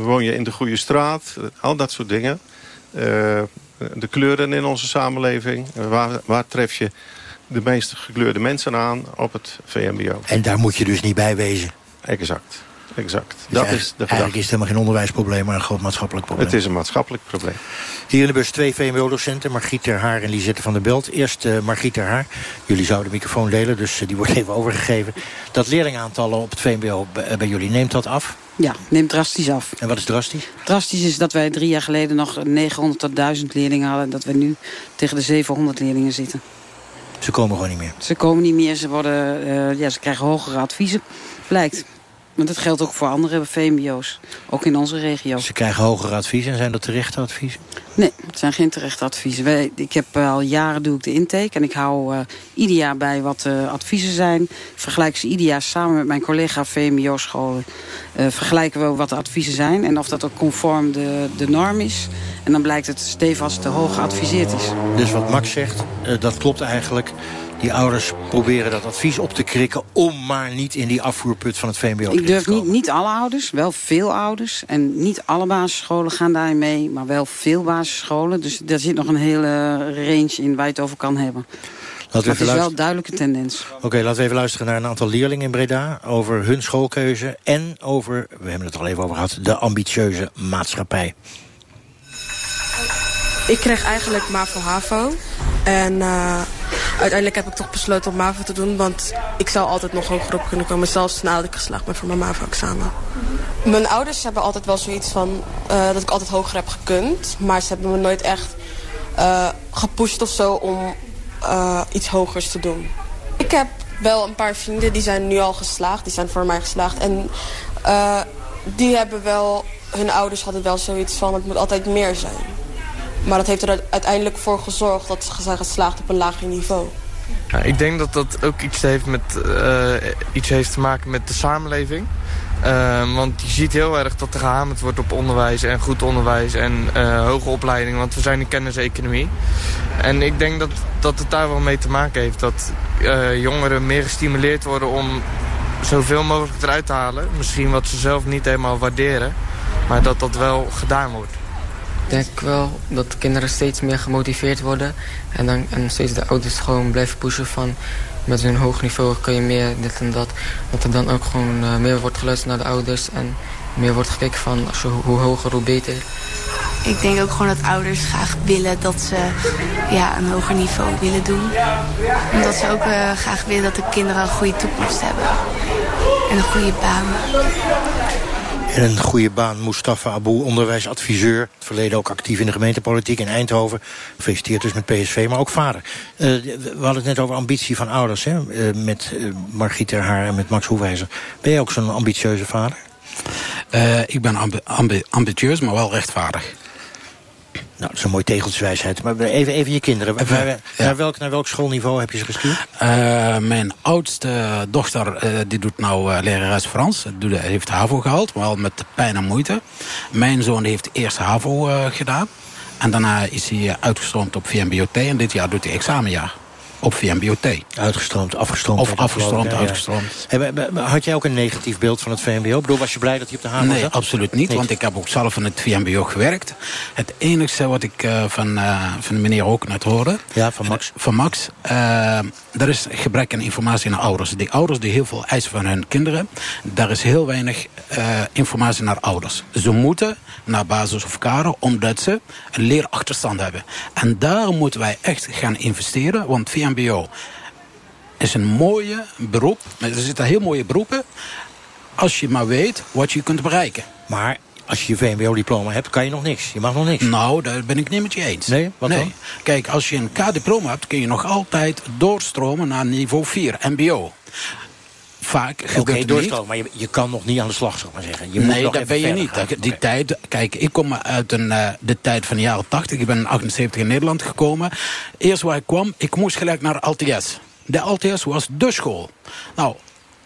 woon je in de goede straat? Al dat soort dingen. de kleuren in onze samenleving. Waar, waar tref je de meest gekleurde mensen aan op het VMBO? En daar moet je dus niet bij wezen? Exact exact. Dus dat is de eigenlijk is het helemaal geen onderwijsprobleem, maar een groot maatschappelijk probleem. Het is een maatschappelijk probleem. Hier in de bus twee VMBO-docenten, Margriet ter Haar en Lisette van der Belt. Eerst uh, Margriet ter Haar. Jullie zouden de microfoon delen, dus uh, die wordt even overgegeven. Dat leerlingaantallen op het VMBO bij, bij jullie, neemt dat af? Ja, neemt drastisch af. En wat is drastisch? Drastisch is dat wij drie jaar geleden nog 900 tot 1000 leerlingen hadden... en dat we nu tegen de 700 leerlingen zitten. Ze komen gewoon niet meer? Ze komen niet meer, ze, worden, uh, ja, ze krijgen hogere adviezen, blijkt. Maar dat geldt ook voor andere VMBO's, ook in onze regio. Ze krijgen hogere adviezen en zijn dat terechte adviezen? Nee, het zijn geen terechte adviezen. Wij, ik heb uh, al jaren doe ik de intake en ik hou uh, ieder jaar bij wat de adviezen zijn. Ik vergelijk ze ieder jaar samen met mijn collega VMBO-scholen. Uh, vergelijken we wat de adviezen zijn en of dat ook conform de, de norm is. En dan blijkt het stevast te hoog geadviseerd is. Dus wat Max zegt, dat klopt eigenlijk. Die ouders proberen dat advies op te krikken... om maar niet in die afvoerput van het VMBO te Ik durf niet, niet alle ouders, wel veel ouders. En niet alle basisscholen gaan daarin mee, maar wel veel basisscholen. Dus daar zit nog een hele range in waar je het over kan hebben. Dat is wel een duidelijke tendens. Oké, laten we even luisteren naar een aantal leerlingen in Breda... over hun schoolkeuze en over, we hebben het al even over gehad... de ambitieuze maatschappij. Ik kreeg eigenlijk MAVO HAVO. En uh, uiteindelijk heb ik toch besloten om MAVO te doen. Want ik zou altijd nog hoger op kunnen komen. Zelfs nadat ik geslaagd ben voor mijn MAVO-examen. Mijn ouders hebben altijd wel zoiets van uh, dat ik altijd hoger heb gekund. Maar ze hebben me nooit echt uh, gepusht of zo om iets hogers te doen. Ik heb wel een paar vrienden die zijn nu al geslaagd. Die zijn voor mij geslaagd. En die hebben wel... Hun ouders hadden wel zoiets van het moet altijd meer zijn. Maar dat heeft er uiteindelijk voor gezorgd dat ze zijn geslaagd op een lager niveau. Ik denk dat dat ook iets heeft, met, uh, iets heeft te maken met de samenleving. Uh, want je ziet heel erg dat er gehamerd wordt op onderwijs en goed onderwijs en uh, hoge opleiding. Want we zijn in kenniseconomie. En ik denk dat, dat het daar wel mee te maken heeft. Dat jongeren meer gestimuleerd worden om zoveel mogelijk eruit te halen. Misschien wat ze zelf niet helemaal waarderen. Maar dat dat wel gedaan wordt denk wel dat kinderen steeds meer gemotiveerd worden. En, dan, en steeds de ouders gewoon blijven pushen van... met hun hoog niveau kun je meer, dit en dat. Dat er dan ook gewoon uh, meer wordt geluisterd naar de ouders. En meer wordt gekeken van hoe hoger, hoe beter. Ik denk ook gewoon dat ouders graag willen dat ze ja, een hoger niveau willen doen. Omdat ze ook uh, graag willen dat de kinderen een goede toekomst hebben. En een goede baan. En een goede baan, Mustafa Abu, onderwijsadviseur. Het verleden ook actief in de gemeentepolitiek in Eindhoven. Gefeliciteerd dus met PSV, maar ook vader. Uh, we hadden het net over ambitie van ouders, hè? Uh, met uh, Margriet ter Haar en met Max Hoewijzer. Ben je ook zo'n ambitieuze vader? ik ben ambi ambi ambitieus, maar wel rechtvaardig. Nou, dat is een mooi tegeltjeswijsheid. Maar even, even je kinderen. Naar, naar, welk, naar welk schoolniveau heb je ze gestuurd? Uh, mijn oudste dochter uh, die doet nou uh, lerares Frans. Die heeft HAVO gehaald, wel met pijn en moeite. Mijn zoon heeft eerst HAVO gedaan. En daarna is hij uitgestroomd op VMBOT. En dit jaar doet hij examenjaar op VMBOT. Uitgestroomd, afgestroomd. Of afgestroomd, uitgestroomd. Had jij ook een negatief beeld van het VMBO? Ik bedoel, was je blij dat je op de haven nee? Nee, absoluut niet, want ik heb ook zelf in het VMBO gewerkt. Het enige wat ik uh, van, uh, van de meneer ook net hoorde... Ja, van Max. Van Max. Er is gebrek aan informatie naar ouders. Die ouders die heel veel eisen van hun kinderen... daar is heel weinig informatie naar ouders. Ze moeten naar basis of karen omdat ze een leerachterstand hebben. En daar moeten wij echt gaan investeren, want VMBO MBO is een mooie beroep. Er zitten heel mooie beroepen. Als je maar weet wat je kunt bereiken. Maar als je je VMBO-diploma hebt, kan je nog niks. Je mag nog niks. Nou, daar ben ik niet met je eens. Nee? Wat nee. dan? Kijk, als je een K-diploma hebt, kun je nog altijd doorstromen naar niveau 4, MBO vaak Oké, okay, doorstroom, maar je, je kan nog niet aan de slag, zal ik maar zeggen. Je nee, dat ben je niet. Die tijd, kijk, ik kom uit een, uh, de tijd van de jaren 80. Ik ben in 78 in Nederland gekomen. Eerst waar ik kwam, ik moest gelijk naar LTS. De LTS was de school. Nou,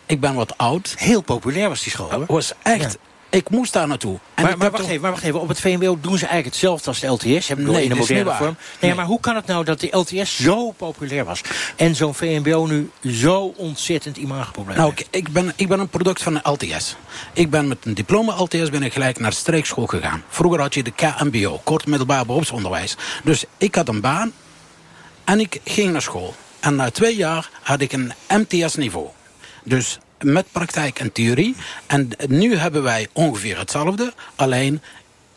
ik ben wat oud. Heel populair was die school, Het was echt ik moest daar naartoe. En maar, maar, wacht even, maar wacht even, op het VMBO doen ze eigenlijk hetzelfde als de LTS. Hebben nee, in de moderne vorm. Nee, nee, maar hoe kan het nou dat de LTS zo populair was? En zo'n VMBO nu zo ontzettend imagoprobleem Nou, ik, ik, ben, ik ben een product van de LTS. Ik ben met een diploma LTS ben ik gelijk naar streekschool gegaan. Vroeger had je de KMBO, kort middelbaar beroepsonderwijs. Dus ik had een baan en ik ging naar school. En na twee jaar had ik een MTS-niveau. Dus met praktijk en theorie. En nu hebben wij ongeveer hetzelfde, alleen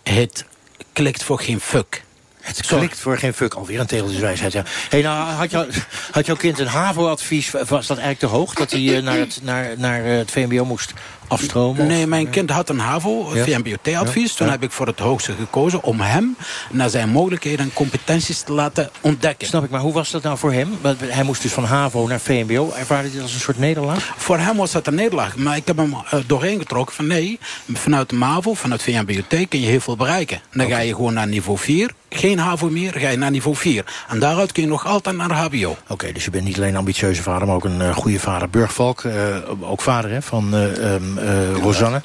het klikt voor geen fuck. Het klikt voor geen fuck. Alweer een tegeltjeswijsheid, ja. Hey, nou, had, jou, had jouw kind een HAVO-advies? Was dat eigenlijk te hoog? Dat hij eh, naar, het, naar, naar het VMBO moest afstromen? Nee, mijn kind had een HAVO, ja. VMBO-T-advies. Toen heb ik voor het hoogste gekozen om hem naar zijn mogelijkheden en competenties te laten ontdekken. Snap ik, maar hoe was dat nou voor hem? Hij moest dus van HAVO naar VMBO. Ervaarde hij dat als een soort nederlaag? Voor hem was dat een nederlaag. Maar ik heb hem uh, doorheen getrokken van nee, vanuit de MAVO, vanuit VMBO-T kun je heel veel bereiken. Dan ga je gewoon naar niveau 4 geen HAVO meer, ga je naar niveau 4. En daaruit kun je nog altijd naar HBO. Oké, dus je bent niet alleen een ambitieuze vader, maar ook een uh, goede vader. Burgvalk, uh, ook vader hè, van uh, um, Rosanne.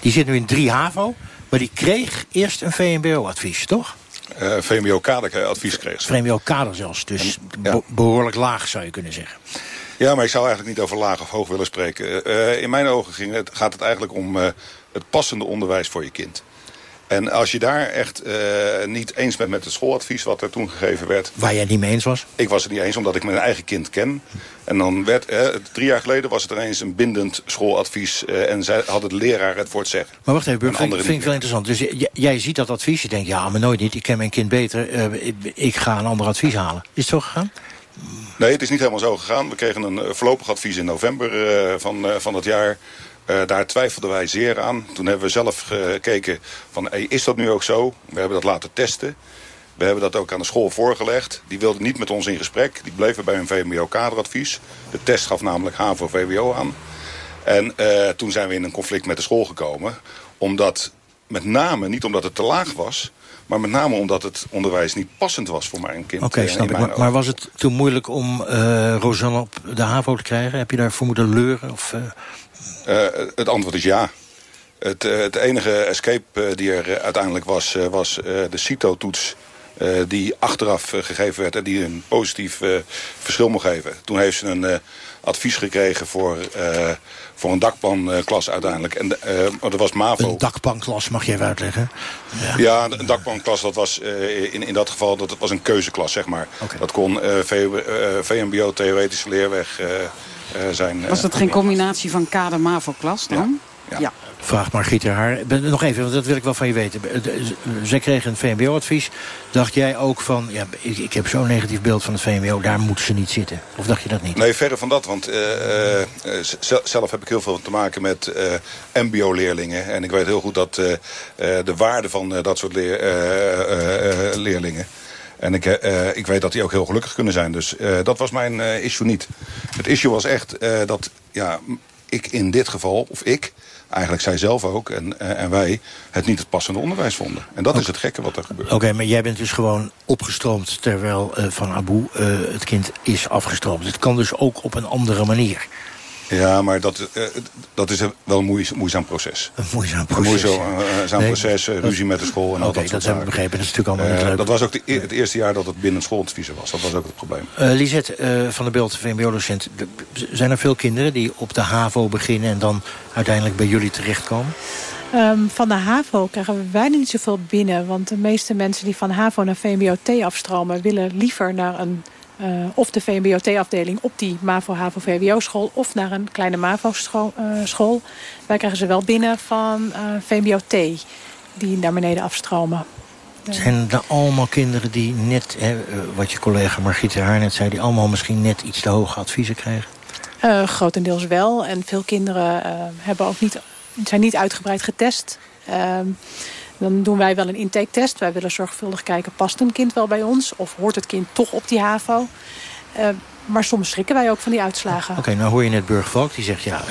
Die zit nu in 3 HAVO, maar die kreeg eerst een VMBO-advies, toch? Uh, VMBO-kaderadvies kreeg ze. VMBO-kader zelfs, dus ja. behoorlijk laag zou je kunnen zeggen. Ja, maar ik zou eigenlijk niet over laag of hoog willen spreken. Uh, in mijn ogen ging het, gaat het eigenlijk om uh, het passende onderwijs voor je kind. En als je daar echt uh, niet eens bent met het schooladvies wat er toen gegeven werd... Waar jij niet mee eens was? Ik was het niet eens, omdat ik mijn eigen kind ken. En dan werd, uh, drie jaar geleden was het ineens een bindend schooladvies... Uh, en zij had het leraar het voor het zeggen. Maar wacht even, Burg, vind, vind ik veel interessant. Dus jij ziet dat advies, je denkt, ja, maar nooit niet. Ik ken mijn kind beter, ik, ik, ga een ander advies halen. Is het zo gegaan? Nee, het is niet helemaal zo gegaan. We kregen een voorlopig advies in november van, van dat jaar... Uh, daar twijfelden wij zeer aan. Toen hebben we zelf gekeken van, hey, is dat nu ook zo? We hebben dat laten testen. We hebben dat ook aan de school voorgelegd. Die wilden niet met ons in gesprek. Die bleven bij hun VMBO-kaderadvies. De test gaf namelijk HAVO-VWO aan. En uh, toen zijn we in een conflict met de school gekomen. Omdat, met name, niet omdat het te laag was... maar met name omdat het onderwijs niet passend was voor mijn kind. Oké, okay, snap ik. Maar, maar, was het toen moeilijk om uh, Rosanne op de HAVO te krijgen? Heb je daarvoor moeten leuren? Of, uh... Uh, het antwoord is ja. Het, uh, het enige escape uh, die er uiteindelijk was, was de CITO-toets... die achteraf gegeven werd en die een positief verschil mocht geven. Toen heeft ze een advies gekregen voor, voor een dakpanklas uiteindelijk. En dat was MAVO. Een dakpanklas, mag je even uitleggen? Ja, ja een dakpanklas, dat was in, in dat geval dat was een keuzeklas, zeg maar. Okay. Dat kon VMBO, theoretische leerweg... zijn, was dat geen combinatie van kader-MAVO-klas dan? Ja. ja. Vraag Margriet haar. Nog even, want dat wil ik wel van je weten. Zij kregen een VMBO-advies. Dacht jij ook van, ja, ik, ik heb zo'n negatief beeld van het VMBO... daar moeten ze niet zitten? Of dacht je dat niet? Nee, verder van dat. Want uh, uh, zelf heb ik heel veel te maken met uh, mbo-leerlingen. En ik weet heel goed dat de waarde van dat soort leer, leerlingen... En ik, uh, ik weet dat die ook heel gelukkig kunnen zijn. Dus uh, dat was mijn uh, issue niet. Het issue was echt dat ja, ik in dit geval, of ik... eigenlijk zij zelf ook en, en wij het niet het passende onderwijs vonden. En dat okay. is het gekke wat er gebeurt. Oké, okay, maar jij bent dus gewoon opgestroomd... terwijl van Abu het kind is afgestroomd. Het kan dus ook op een andere manier. Ja, maar dat, uh, dat is wel een moeizaam proces. Een moeizaam proces. Een moeizaam nee, proces, uh, ruzie met de school en Oké, okay, dat, dat hebben we begrepen. Dat is natuurlijk allemaal uh, niet leuk. Dat was ook de, het eerste jaar dat het binnen schooltvisie was. Dat was ook het probleem. Lisette van der Beeld, VMBO-docent. Zijn er veel kinderen die op de HAVO beginnen... en dan uiteindelijk bij jullie terechtkomen? Um, van de HAVO krijgen we bijna niet zoveel binnen. Want de meeste mensen die van HAVO naar VMBO-T afstromen... willen liever naar een uh, of de VMBO-T-afdeling op die MAVO-HAVO-VWO-school... of naar een kleine MAVO-school. Uh, Wij krijgen ze wel binnen van uh, VMBO-T, die naar beneden afstromen. Zijn er allemaal kinderen die net, hè, wat je collega Margriet Haar net zei... die allemaal misschien net iets te hoge adviezen krijgen? grotendeels wel. En veel kinderen hebben ook niet, zijn niet uitgebreid getest... Ehm, dan doen wij wel een intake-test. Wij willen zorgvuldig kijken, past een kind wel bij ons? Of hoort het kind toch op die HAVO? Uh, maar soms schrikken wij ook van die uitslagen. Oké, nou hoor je net Burgervalk, die zegt... ja,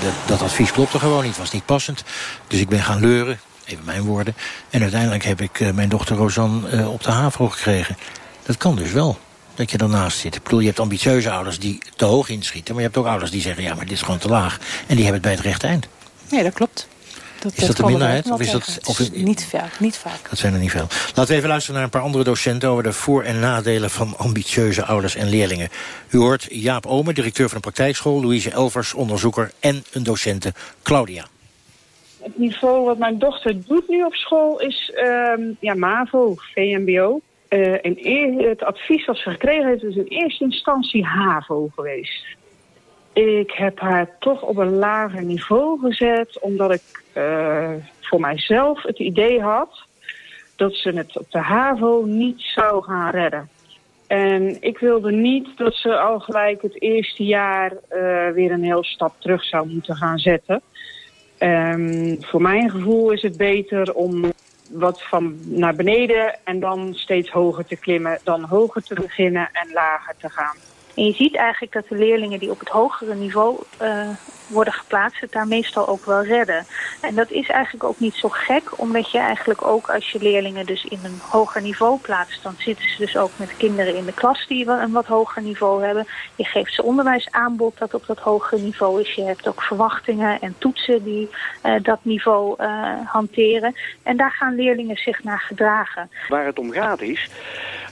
dat, dat advies klopte gewoon niet, was niet passend. Dus ik ben gaan leuren, even mijn woorden. En uiteindelijk heb ik mijn dochter Rosanne op de HAVO gekregen. Dat kan dus wel dat je ernaast zit. Ik bedoel, je hebt ambitieuze ouders die te hoog inschieten... maar je hebt ook ouders die zeggen, ja, maar dit is gewoon te laag. En die hebben het bij het rechte eind. Nee, dat klopt. Dat, is dat de minderheid? Of is dat, of niet, vaak, niet vaak. Dat zijn er niet veel. Laten we even luisteren naar een paar andere docenten... over de voor- en nadelen van ambitieuze ouders en leerlingen. U hoort Jaap Omen, directeur van een praktijkschool... Louise Elvers, onderzoeker en een docente, Claudia. Het niveau wat mijn dochter doet nu op school is uh, ja, MAVO, VMBO. Uh, en het advies wat ze gekregen heeft is in eerste instantie HAVO geweest. Ik heb haar toch op een lager niveau gezet, omdat ik uh, voor mijzelf het idee had dat ze het op de HAVO niet zou gaan redden. En ik wilde niet dat ze al gelijk het eerste jaar uh, weer een heel stap terug zou moeten gaan zetten. Um, voor mijn gevoel is het beter om wat van naar beneden en dan steeds hoger te klimmen, dan hoger te beginnen en lager te gaan. En je ziet eigenlijk dat de leerlingen die op het hogere niveau uh, worden geplaatst, het daar meestal ook wel redden. En dat is eigenlijk ook niet zo gek, omdat je eigenlijk ook als je leerlingen dus in een hoger niveau plaatst, dan zitten ze dus ook met kinderen in de klas die een wat hoger niveau hebben. Je geeft ze onderwijsaanbod dat op dat hogere niveau is. Je hebt ook verwachtingen en toetsen die uh, dat niveau uh, hanteren. En daar gaan leerlingen zich naar gedragen. Waar het om gaat is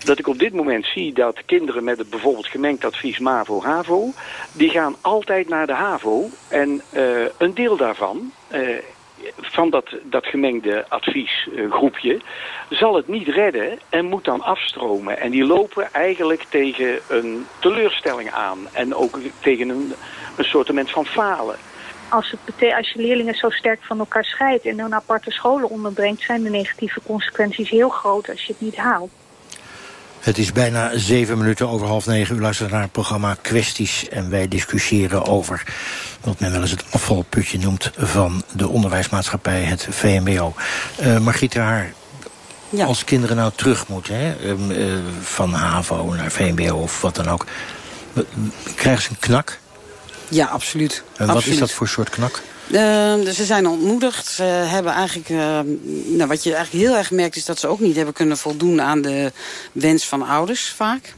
dat ik op dit moment zie dat kinderen met het bijvoorbeeld gemengd advies MAVO-HAVO, die gaan altijd naar de HAVO en uh, een deel daarvan, uh, van dat, dat gemengde adviesgroepje, zal het niet redden en moet dan afstromen. En die lopen eigenlijk tegen een teleurstelling aan en ook tegen een, een soortement van falen. Als, het, als je leerlingen zo sterk van elkaar scheidt en in aparte scholen onderbrengt, zijn de negatieve consequenties heel groot als je het niet haalt. Het is bijna zeven minuten over half negen. U luistert naar het programma Kwesties. En wij discussiëren over wat men wel eens het afvalputje noemt... van de onderwijsmaatschappij, het VMBO. Uh, Margriet Haar, ja. als kinderen nou terug moeten... Hè, uh, van HAVO naar VMBO of wat dan ook... krijgen ze een knak? Ja, absoluut. En wat absoluut. is dat voor soort knak? Uh, ze zijn ontmoedigd. Ze hebben eigenlijk, uh, nou, wat je eigenlijk heel erg merkt is dat ze ook niet hebben kunnen voldoen aan de wens van ouders vaak.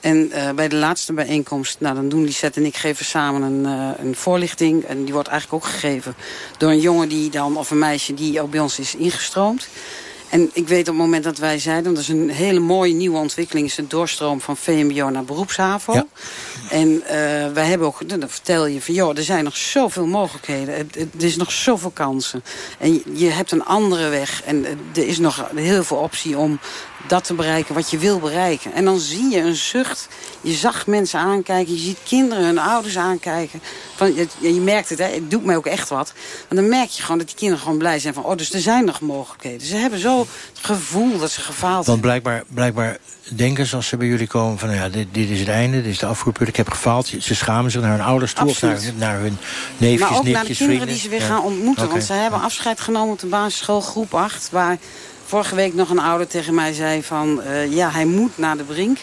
En uh, bij de laatste bijeenkomst, nou, dan doen Lisette en ik geven samen een, een voorlichting. En die wordt eigenlijk ook gegeven door een jongen die dan, of een meisje die ook bij ons is ingestroomd. En ik weet op het moment dat wij zeiden, dat is een hele mooie nieuwe ontwikkeling... is de doorstroom van VMBO naar beroepshavo. Ja. En uh, wij hebben ook, dan vertel je van, joh, er zijn nog zoveel mogelijkheden. Het, het, er is nog zoveel kansen. En je, hebt een andere weg. En er is nog heel veel optie om dat te bereiken wat je wil bereiken. En dan zie je een zucht. Je zag mensen aankijken. Je ziet kinderen hun ouders aankijken. Van, je, je merkt het, hè, het doet mij ook echt wat. Maar dan merk je gewoon dat die kinderen gewoon blij zijn van... oh, dus er zijn nog mogelijkheden. Ze hebben zo het gevoel dat ze gefaald hebben. Want blijkbaar, blijkbaar denken ze als ze bij jullie komen van... Nou ja, dit, dit is het einde, dit is de afgelopen ik heb gefaald. Ze schamen zich naar hun ouders toe Absoluut. of naar, naar hun neefjes, Maar ook naar de kinderen vrienden. die ze weer Ja. gaan ontmoeten. Want ze hebben afscheid genomen op de basisschool groep 8... waar vorige week nog een ouder tegen mij zei van... Uh, ja, hij moet naar de Brink.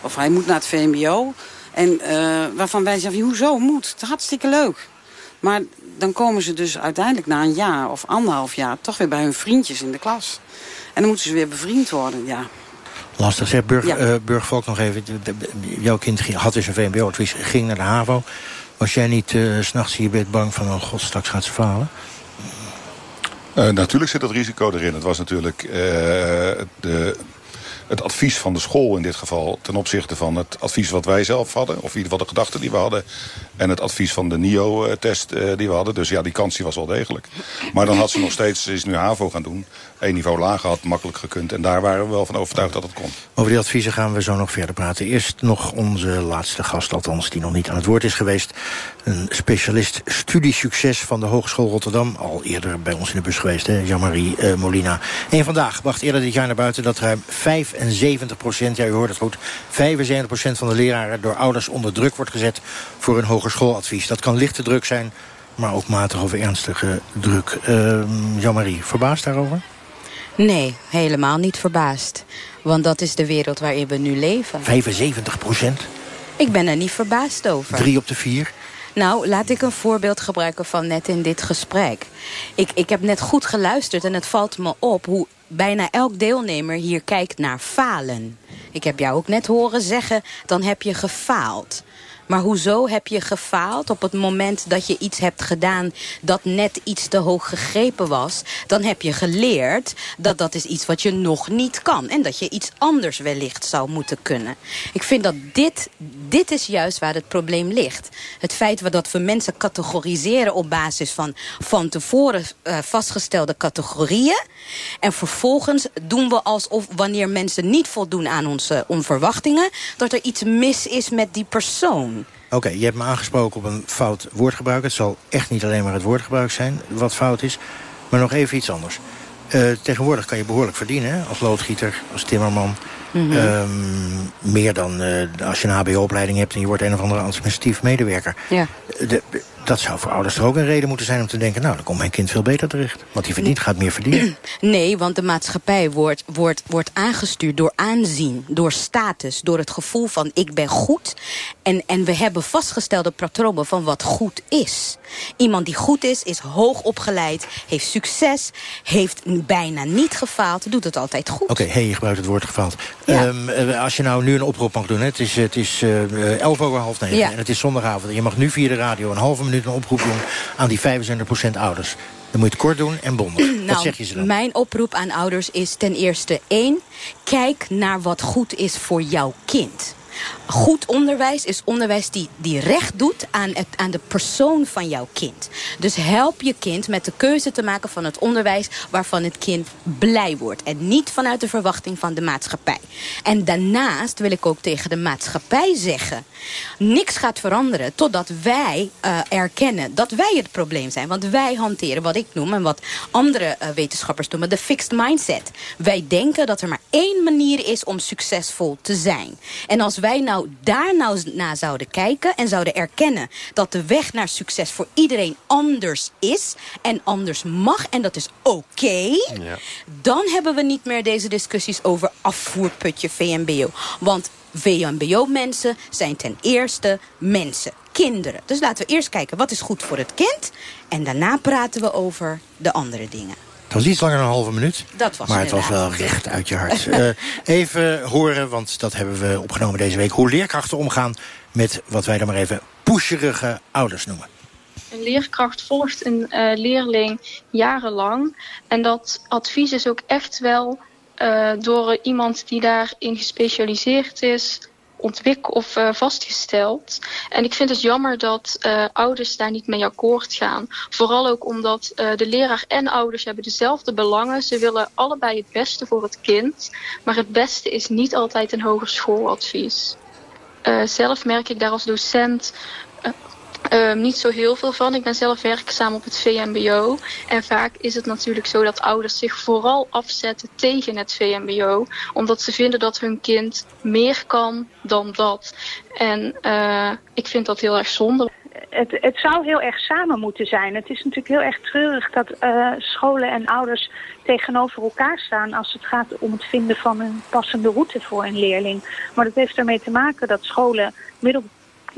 Of hij moet naar het VMBO. En uh, waarvan wij zeggen, hoezo moet? Het is hartstikke leuk. Maar dan komen ze dus uiteindelijk na een jaar of anderhalf jaar... toch weer bij hun vriendjes in de klas. En dan moeten ze weer bevriend worden, ja. Lastig. Zeg, Burg, Ja. eh, Burgvolk nog even. De- de- de- Jouw kind ging- had dus een VMBO-advies, ging naar de HAVO. Was jij niet eh, 's s'nachts in je bed bang van... oh god, straks gaat ze falen? Uh, natuurlijk zit dat risico erin. Het was natuurlijk uh, de, het advies van de school in dit geval... ten opzichte van het advies wat wij zelf hadden... of in ieder geval de gedachten die we hadden... en het advies van de NIO-test uh, die we hadden. Dus ja, die kans die was wel degelijk. Maar dan had ze nog steeds, is nu HAVO gaan doen... één niveau lager had makkelijk gekund. En daar waren we wel van overtuigd dat het kon. Over die adviezen gaan we zo nog verder praten. Eerst nog onze laatste gast, althans die nog niet aan het woord is geweest. Een specialist studiesucces van de Hogeschool Rotterdam. Al eerder bij ons in de bus geweest? Jean-Marie eh, Molina. En vandaag bracht eerder dit jaar naar buiten dat ruim 75 procent... ja, u hoort het goed, 75 procent van de leraren... door ouders onder druk wordt gezet voor een hogerschooladvies. Dat kan lichte druk zijn, maar ook matige of ernstige druk. Uh, Jean-Marie, verbaasd daarover? Nee, helemaal niet verbaasd. Want dat is de wereld waarin we nu leven. 75 procent? Ik ben er niet verbaasd over. Drie op de vier? Nou, laat ik een voorbeeld gebruiken van net in dit gesprek. Ik, ik heb net goed geluisterd en het valt me op hoe bijna elk deelnemer hier kijkt naar falen. Ik heb jou ook net horen zeggen, dan heb je gefaald. Maar hoezo heb je gefaald op het moment dat je iets hebt gedaan... dat net iets te hoog gegrepen was? Dan heb je geleerd dat dat is iets wat je nog niet kan. En dat je iets anders wellicht zou moeten kunnen. Ik vind dat dit, dit is juist waar het probleem ligt. Het feit dat we mensen categoriseren op basis van van tevoren uh, vastgestelde categorieën. En vervolgens doen we alsof wanneer mensen niet voldoen aan onze onverwachtingen... dat er iets mis is met die persoon. Oké, je hebt me aangesproken op een fout woordgebruik. Het zal echt niet alleen maar het woordgebruik zijn wat fout is. Maar nog even iets anders. Uh, tegenwoordig kan je behoorlijk verdienen hè? als loodgieter, als timmerman. Mm -hmm. meer dan uh, als je een hbo-opleiding hebt... en je wordt een of andere administratief medewerker. Ja. De, dat zou voor ouders er ook een reden moeten zijn om te denken... nou, dan komt mijn kind veel beter terecht. Want die verdient, gaat meer verdienen. Nee, want de maatschappij wordt, wordt, wordt aangestuurd door aanzien, door status... door het gevoel van ik ben goed. En, en we hebben vastgestelde patronen van wat goed is. Iemand die goed is, is hoog opgeleid, heeft succes... heeft bijna niet gefaald, doet het altijd goed. Oké, hey, je gebruikt het woord gefaald. Um, als je nou nu een oproep mag doen, hè, het is, het is uh, elf over half negen... en het is zondagavond. En je mag nu via de radio een halve minuut een oproep doen... aan die 25% ouders. Dan moet je het kort doen en bondig. Nou, wat zeg je ze dan? Mijn oproep aan ouders is ten eerste één... kijk naar wat goed is voor jouw kind. Goed onderwijs is onderwijs die, die recht doet aan, het, aan de persoon van jouw kind. Dus help je kind met de keuze te maken van het onderwijs... waarvan het kind blij wordt. En niet vanuit de verwachting van de maatschappij. En daarnaast wil ik ook tegen de maatschappij zeggen... niks gaat veranderen totdat wij uh, erkennen dat wij het probleem zijn. Want wij hanteren wat ik noem en wat andere uh, wetenschappers noemen... de fixed mindset. Wij denken dat er maar één manier is om succesvol te zijn. En als wij nou daar nou naar zouden kijken en zouden erkennen dat de weg naar succes voor iedereen anders is en anders mag en dat is oké, ja. dan hebben we niet meer deze discussies over afvoerputje VMBO. Want VMBO-mensen zijn ten eerste mensen, kinderen. Dus laten we eerst kijken wat is goed voor het kind en daarna praten we over de andere dingen. Het was iets langer dan een halve minuut. Dat was maar het was wel recht uit je hart. uh, even horen, want dat hebben we opgenomen deze week... hoe leerkrachten omgaan met wat wij dan maar even pusherige ouders noemen. Een leerkracht volgt een uh, leerling jarenlang. En dat advies is ook echt wel uh, door iemand die daarin gespecialiseerd is ontwikkeld of uh, vastgesteld. En ik vind het jammer dat uh, ouders daar niet mee akkoord gaan. Vooral ook omdat uh, de leraar en ouders hebben dezelfde belangen. Ze willen allebei het beste voor het kind. Maar het beste is niet altijd een hogerschooladvies. zelf merk ik daar als docent Uh, niet zo heel veel van. Ik ben zelf werkzaam op het VMBO. En vaak is het natuurlijk zo dat ouders zich vooral afzetten tegen het VMBO. Omdat ze vinden dat hun kind meer kan dan dat. En uh, ik vind dat heel erg zonde. Het, het zou heel erg samen moeten zijn. Het is natuurlijk heel erg treurig dat uh, scholen en ouders tegenover elkaar staan als het gaat om het vinden van een passende route voor een leerling. Maar dat heeft ermee te maken dat scholen middel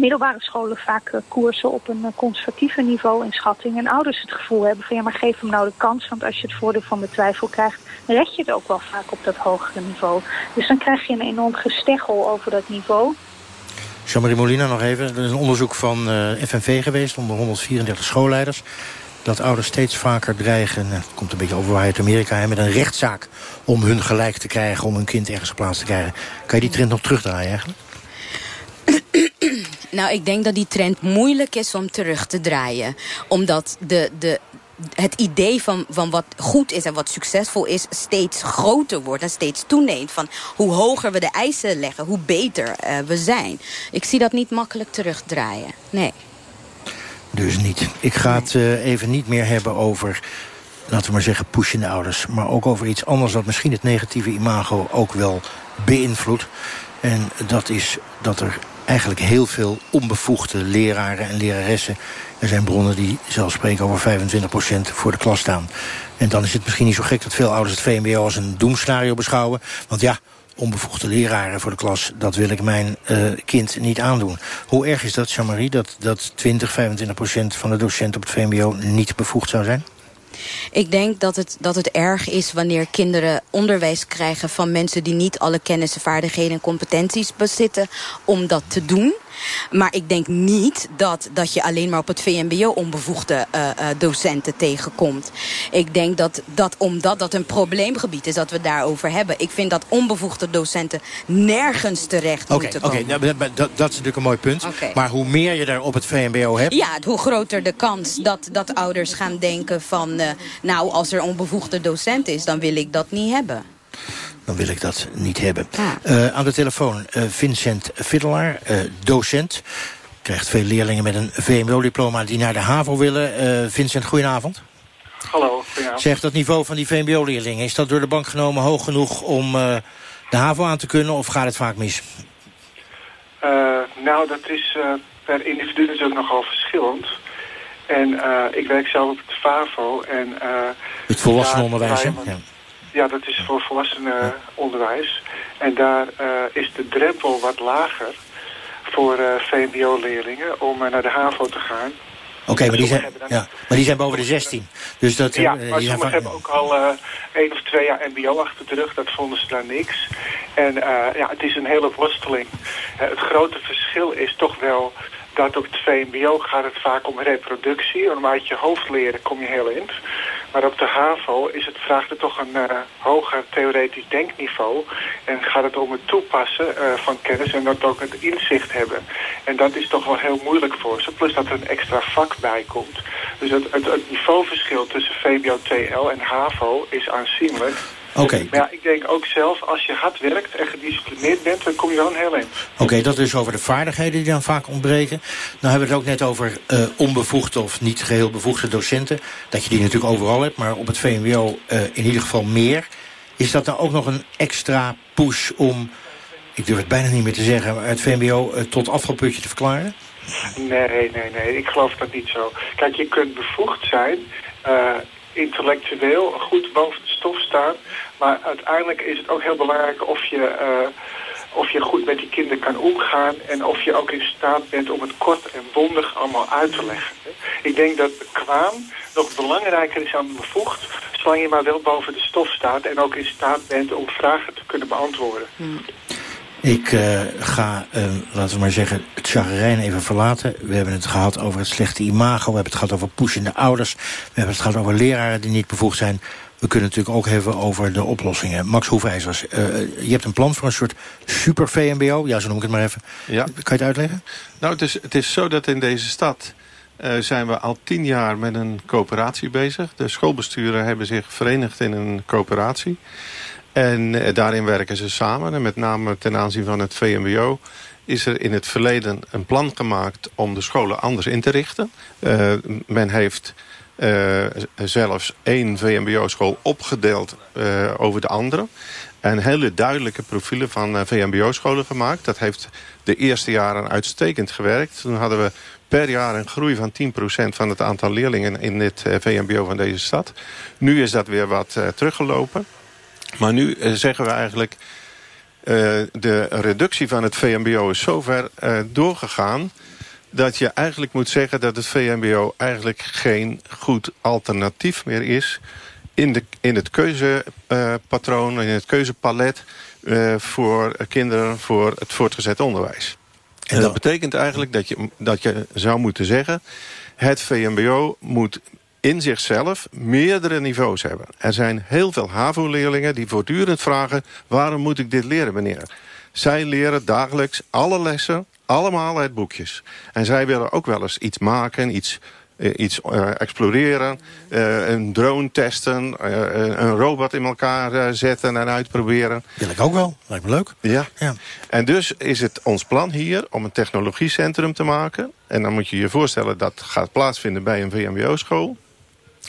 middelbare scholen vaak uh, koersen op een uh, conservatiever niveau in schatting. En ouders het gevoel hebben van ja, maar geef hem nou de kans. Want als je het voordeel van de twijfel krijgt, red je het ook wel vaak op dat hogere niveau. Dus dan krijg je een enorm gesteggel over dat niveau. Jean-Marie Molina nog even. Er is een onderzoek van uh, FNV geweest onder 134 schoolleiders. Dat ouders steeds vaker dreigen, het komt een beetje over uit Amerika... Hè, met een rechtszaak om hun gelijk te krijgen, om hun kind ergens geplaatst te krijgen. Kan je die trend nog terugdraaien eigenlijk? Nou, ik denk dat die trend moeilijk is om terug te draaien. Omdat de, de, het idee van, van wat goed is en wat succesvol is... steeds groter wordt en steeds toeneemt. Van hoe hoger we de eisen leggen, hoe beter uh, we zijn. Ik zie dat niet makkelijk terugdraaien. Nee. Dus niet. Ik ga het uh, even niet meer hebben over laten we maar zeggen, pushende ouders. Maar ook over iets anders dat misschien het negatieve imago ook wel beïnvloedt. En dat is dat er eigenlijk heel veel onbevoegde leraren en leraressen. Er zijn bronnen die zelfs spreken over 25% voor de klas staan. En dan is het misschien niet zo gek dat veel ouders het VMBO als een doemscenario beschouwen. Want ja, onbevoegde leraren voor de klas... dat wil ik mijn kind niet aandoen. Hoe erg is dat, Jean-Marie, dat, dat 20, 25 procent van de docenten op het VMBO niet bevoegd zou zijn? Ik denk dat het, dat het erg is wanneer kinderen onderwijs krijgen... van mensen die niet alle kennis, vaardigheden en competenties bezitten... om dat te doen. Maar ik denk niet dat, dat je alleen maar op het VMBO onbevoegde uh, uh, docenten tegenkomt. Ik denk dat, dat omdat dat een probleemgebied is dat we daarover hebben. Ik vind dat onbevoegde docenten nergens terecht moeten komen. Oké, okay, dat, dat, is natuurlijk een mooi punt. Okay. Maar hoe meer je daar op het VMBO hebt... Ja, hoe groter de kans dat, dat ouders gaan denken van... Uh, nou, als er onbevoegde docent is, dan wil ik dat niet hebben dan wil ik dat niet hebben. Uh, aan de telefoon uh, Vincent Fiddelaar, uh, docent. Krijgt veel leerlingen met een VMBO-diploma die naar de HAVO willen. Vincent, goedenavond. Hallo, goedenavond. Zeg, dat niveau van die VMBO-leerlingen... is dat door de bank genomen hoog genoeg om de HAVO aan te kunnen... of gaat het vaak mis? nou, dat is per individu natuurlijk nogal verschillend. En ik werk zelf op het FAVO. En, het volwassenenonderwijs, hè? Ja. Ja, dat is voor volwassenenonderwijs. En daar uh, is de drempel wat lager voor uh, VMBO-leerlingen om uh, naar de HAVO te gaan. Oké, maar, die zijn, ja, maar die zijn boven de 16. Dus dat, ja, maar sommigen hebben ook al één of twee jaar mbo achter de rug. Dat vonden ze daar niks. En ja, het is een hele worsteling. het grote verschil is toch wel dat op het VMBO gaat het vaak om reproductie. Om uit je hoofd leren kom je heel in. Maar op de HAVO is het, vraagt het toch een uh, hoger theoretisch denkniveau. En gaat het om het toepassen uh, van kennis en dat ook het inzicht hebben. En dat is toch wel heel moeilijk voor ze. Plus dat er een extra vak bij komt. Dus het, het, niveauverschil tussen VBO, TL en HAVO is aanzienlijk. Oké. Maar ja, ik denk ook zelf, als je hard werkt en gedisciplineerd bent, dan kom je wel een heel eind. Oké, dat is over de vaardigheden die dan vaak ontbreken. Nou hebben we het ook net over uh, onbevoegde of niet geheel bevoegde docenten. Dat je die natuurlijk overal hebt, maar op het VMBO uh, in ieder geval meer. Is dat dan ook nog een extra push om, ik durf het bijna niet meer te zeggen, maar het VMBO uh, tot afvalputje te verklaren? Nee, nee, nee, ik geloof dat niet zo. Kijk, je kunt bevoegd zijn intellectueel goed boven stof. Maar uiteindelijk is het ook heel belangrijk of je, uh, of je goed met die kinderen kan omgaan... en of je ook in staat bent om het kort en bondig allemaal uit te leggen. Ik denk dat kwaam nog belangrijker is dan bevoegd... zolang je maar wel boven de stof staat en ook in staat bent om vragen te kunnen beantwoorden. Hmm. Ik uh, ga, uh, laten we maar zeggen, het chagrijn even verlaten. We hebben het gehad over het slechte imago. We hebben het gehad over pushende ouders. We hebben het gehad over leraren die niet bevoegd zijn. We kunnen natuurlijk ook hebben over de oplossingen. Max Hoefijzers, uh, je hebt een plan voor een soort super VMBO. Ja, zo noem ik het maar even. Ja. Kan je het uitleggen? Nou, het is, het is zo dat in deze stad... Uh, zijn we al tien jaar met een coöperatie bezig. De schoolbesturen hebben zich verenigd in een coöperatie. En uh, daarin werken ze samen. En met name ten aanzien van het VMBO is er in het verleden een plan gemaakt om de scholen anders in te richten. Men heeft zelfs één VMBO-school opgedeeld uh, over de andere. En hele duidelijke profielen van uh, VMBO-scholen gemaakt. Dat heeft de eerste jaren uitstekend gewerkt. Toen hadden we per jaar een groei van 10% van het aantal leerlingen in het VMBO van deze stad. Nu is dat weer wat teruggelopen. Maar nu zeggen we eigenlijk... de reductie van het VMBO is zover doorgegaan dat je eigenlijk moet zeggen dat het VMBO eigenlijk geen goed alternatief meer is... in, de, in het keuzepatroon, uh, in het keuzepalet uh, voor kinderen voor het voortgezet onderwijs. En dat betekent eigenlijk dat je, dat je zou moeten zeggen... het VMBO moet in zichzelf meerdere niveaus hebben. Er zijn heel veel HAVO-leerlingen die voortdurend vragen... waarom moet ik dit leren, meneer? Zij leren dagelijks alle lessen allemaal uit boekjes. En zij willen ook wel eens iets maken, iets, uh, iets uh, exploreren, uh, een drone testen, een robot in elkaar zetten en uitproberen. Wil ik ook wel, lijkt me leuk. Ja. ja. En dus is het ons plan hier om een technologiecentrum te maken. En dan moet je je voorstellen dat gaat plaatsvinden bij een VMBO-school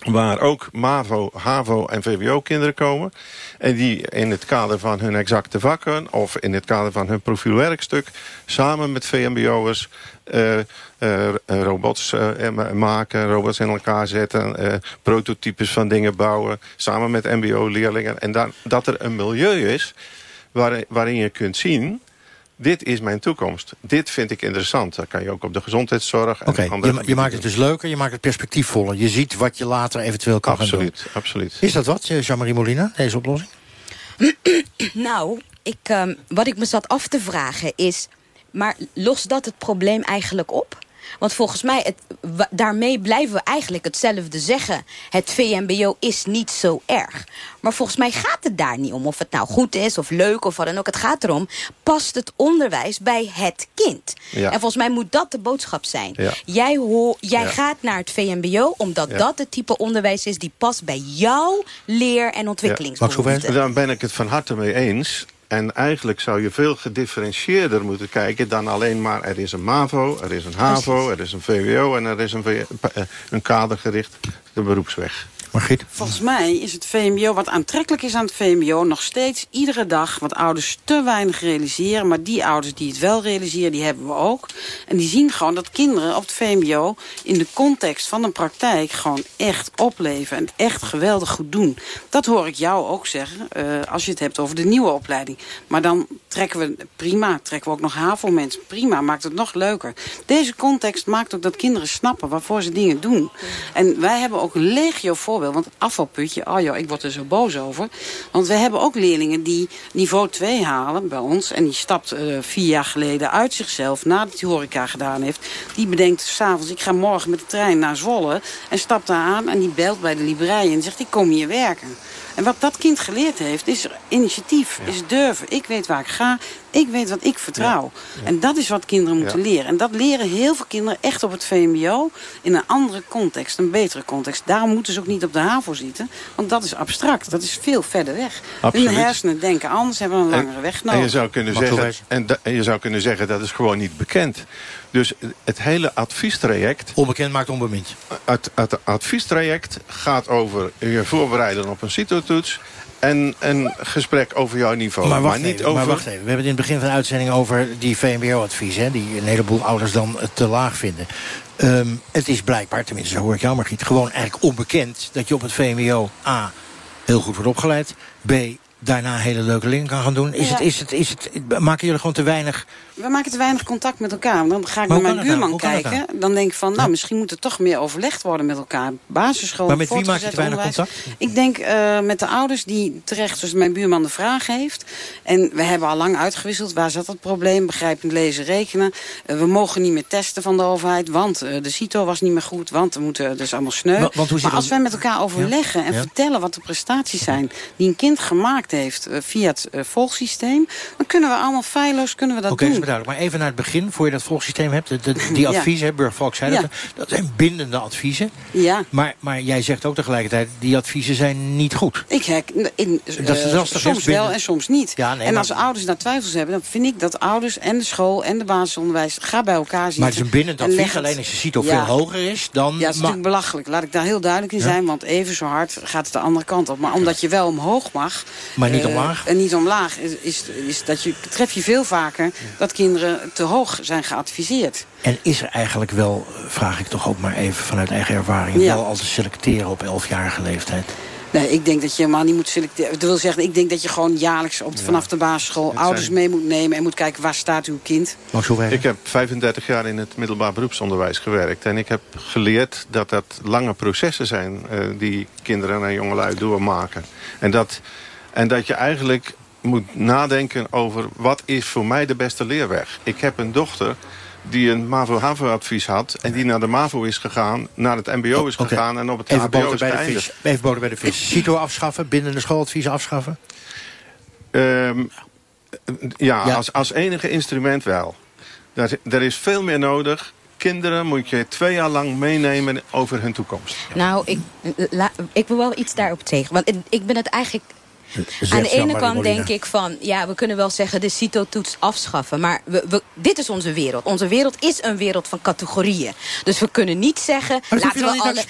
waar ook MAVO, HAVO en VWO-kinderen komen. En die in het kader van hun exacte vakken... of in het kader van hun profielwerkstuk... samen met VMBO'ers uh, uh, robots uh, maken, robots in elkaar zetten... prototypes van dingen bouwen, samen met MBO-leerlingen. En dat er een milieu is waarin je kunt zien dit is mijn toekomst. Dit vind ik interessant. Dat kan je ook op de gezondheidszorg. Oké, je, je, maakt het dus leuker, je maakt het perspectiefvoller. Je ziet wat je later eventueel kan absoluut, gaan doen. Absoluut, Is dat wat, eh, Jean-Marie Molina, deze oplossing? nou, ik, um, wat ik me zat af te vragen is... maar lost dat het probleem eigenlijk op? Want volgens mij, het, daarmee blijven we eigenlijk hetzelfde zeggen. Het VMBO is niet zo erg. Maar volgens mij gaat het daar niet om. Of het nou goed is of leuk of wat dan ook. Het gaat erom, past het onderwijs bij het kind? En volgens mij moet dat de boodschap zijn. Jij, hoor, jij gaat naar het VMBO omdat dat het type onderwijs is... die past bij jouw leer- en ontwikkelingsbehoeften. Daar ben ik het van harte mee eens. En eigenlijk zou je veel gedifferentieerder moeten kijken... dan alleen maar er is een MAVO, er is een HAVO, er is een VWO... en er is een, eh, een kadergericht de beroepsweg. Margriet? Volgens mij is het VMBO, wat aantrekkelijk is aan het VMBO... nog steeds iedere dag wat ouders te weinig realiseren. Maar die ouders die het wel realiseren, die hebben we ook. En die zien gewoon dat kinderen op het VMBO... in de context van een praktijk gewoon echt opleven... en het echt geweldig goed doen. Dat hoor ik jou ook zeggen, uh, als je het hebt over de nieuwe opleiding. Maar dan trekken we, prima, trekken we ook nog HAVO-mensen. Prima, maakt het nog leuker. Deze context maakt ook dat kinderen snappen waarvoor ze dingen doen. En wij hebben ook legio voor want het afvalputje, oh joh, ik word er zo boos over. Want we hebben ook leerlingen die niveau 2 halen bij ons. En die stapt uh, vier jaar geleden uit zichzelf, nadat hij horeca gedaan heeft. Die bedenkt s'avonds, ik ga morgen met de trein naar Zwolle. En stapt daar aan en die belt bij de librei en zegt, ik kom hier werken. En wat dat kind geleerd heeft, is initiatief, is durven. Ik weet waar ik ga, ik weet wat ik vertrouw. En dat is wat kinderen moeten leren. En dat leren heel veel kinderen echt op het VMBO... in een andere context, een betere context. Daarom moeten ze ook niet op de HAVO zitten. Want dat is abstract, dat is veel verder weg. Absoluut. Hun hersenen denken anders, hebben een langere weg nodig. En je, zou kunnen zeggen, en, en je zou kunnen zeggen, dat is gewoon niet bekend. Dus het hele adviestraject... Onbekend maakt onbemind. Het, het adviestraject gaat over je voorbereiden op een CITO-toets... En een gesprek over jouw niveau. Maar wacht, niet even, over... maar wacht even. We hebben het in het begin van de uitzending over die VMBO-adviezen... die een heleboel ouders dan te laag vinden. Um, het is blijkbaar, tenminste zo hoor ik jou Margriet... gewoon eigenlijk onbekend dat je op het VMBO... A, heel goed wordt opgeleid... B, daarna hele leuke dingen kan gaan doen. Is het, is het, is het, maken jullie gewoon te weinig... We maken te weinig contact met elkaar. Dan ga ik naar mijn buurman nou? kijken. Dan denk ik van, nou, misschien moet er toch meer overlegd worden met elkaar. Basisschool, Maar met wie maak je te weinig contact? Ik denk uh, met de ouders die terecht, zoals mijn buurman de vraag heeft. En we hebben al lang uitgewisseld. Waar zat het probleem? Begrijpend lezen, rekenen. Uh, we mogen niet meer testen van de overheid. Want uh, de CITO was niet meer goed. Want we moeten dus allemaal sneu. Maar, maar als wij met elkaar overleggen en vertellen wat de prestaties zijn... die een kind gemaakt heeft via het volgsysteem... dan kunnen we allemaal feilloos kunnen we dat okay, doen. Duidelijk. Maar even naar het begin, voor je dat volgsysteem hebt. De, de, die adviezen, ja. Burgervolk zei dat, dat zijn bindende adviezen. Ja. Maar, maar jij zegt ook tegelijkertijd, die adviezen zijn niet goed. Ik hek, in, uh, dat is lastig, soms wel en soms niet. Ja, nee, en als maar... ouders daar twijfels hebben, dan vind ik dat ouders en de school en de basisonderwijs... ga bij elkaar zitten. Maar het is een bindend advies, alleen als je ziet of veel hoger is, dan... Ja, het is natuurlijk belachelijk. Laat ik daar heel duidelijk in zijn, want even zo hard gaat het de andere kant op. Maar omdat je wel omhoog mag... Maar niet omlaag? En niet omlaag is, is, is dat je, tref je veel vaker dat kinderen te hoog zijn geadviseerd. En is er eigenlijk wel, vraag ik toch ook maar even vanuit eigen ervaring... wel al te selecteren op 11-jarige leeftijd? Nee, ik denk dat je helemaal niet moet selecteren. Dat wil zeggen, ik denk dat je gewoon jaarlijks op, vanaf de basisschool... ouders mee moet nemen en moet kijken waar staat uw kind. Ik heb 35 jaar in het middelbaar beroepsonderwijs gewerkt. En ik heb geleerd dat dat lange processen zijn... Uh, die kinderen en jongelui doormaken. En dat, en dat je eigenlijk moet nadenken over wat is voor mij de beste leerweg. Ik heb een dochter die een MAVO-HAVO-advies had... en die naar de MAVO is gegaan, naar het mbo is gegaan... en op het Even HBO is bij de vis. Even boter bij de vis. CITO afschaffen, bindende schooladviezen afschaffen? Um, ja, ja, Als, als enige instrument wel. Er, er is veel meer nodig kinderen moet je twee jaar lang meenemen over hun toekomst. Nou, ik, la, ik wil wel iets daarop tegen. Want ik ben het eigenlijk aan de ene kant denk ik van, ja, we kunnen wel zeggen de CITO-toets afschaffen. Maar we, we, dit is onze wereld. Onze wereld is een wereld van categorieën. Dus we kunnen niet zeggen, laten we alle...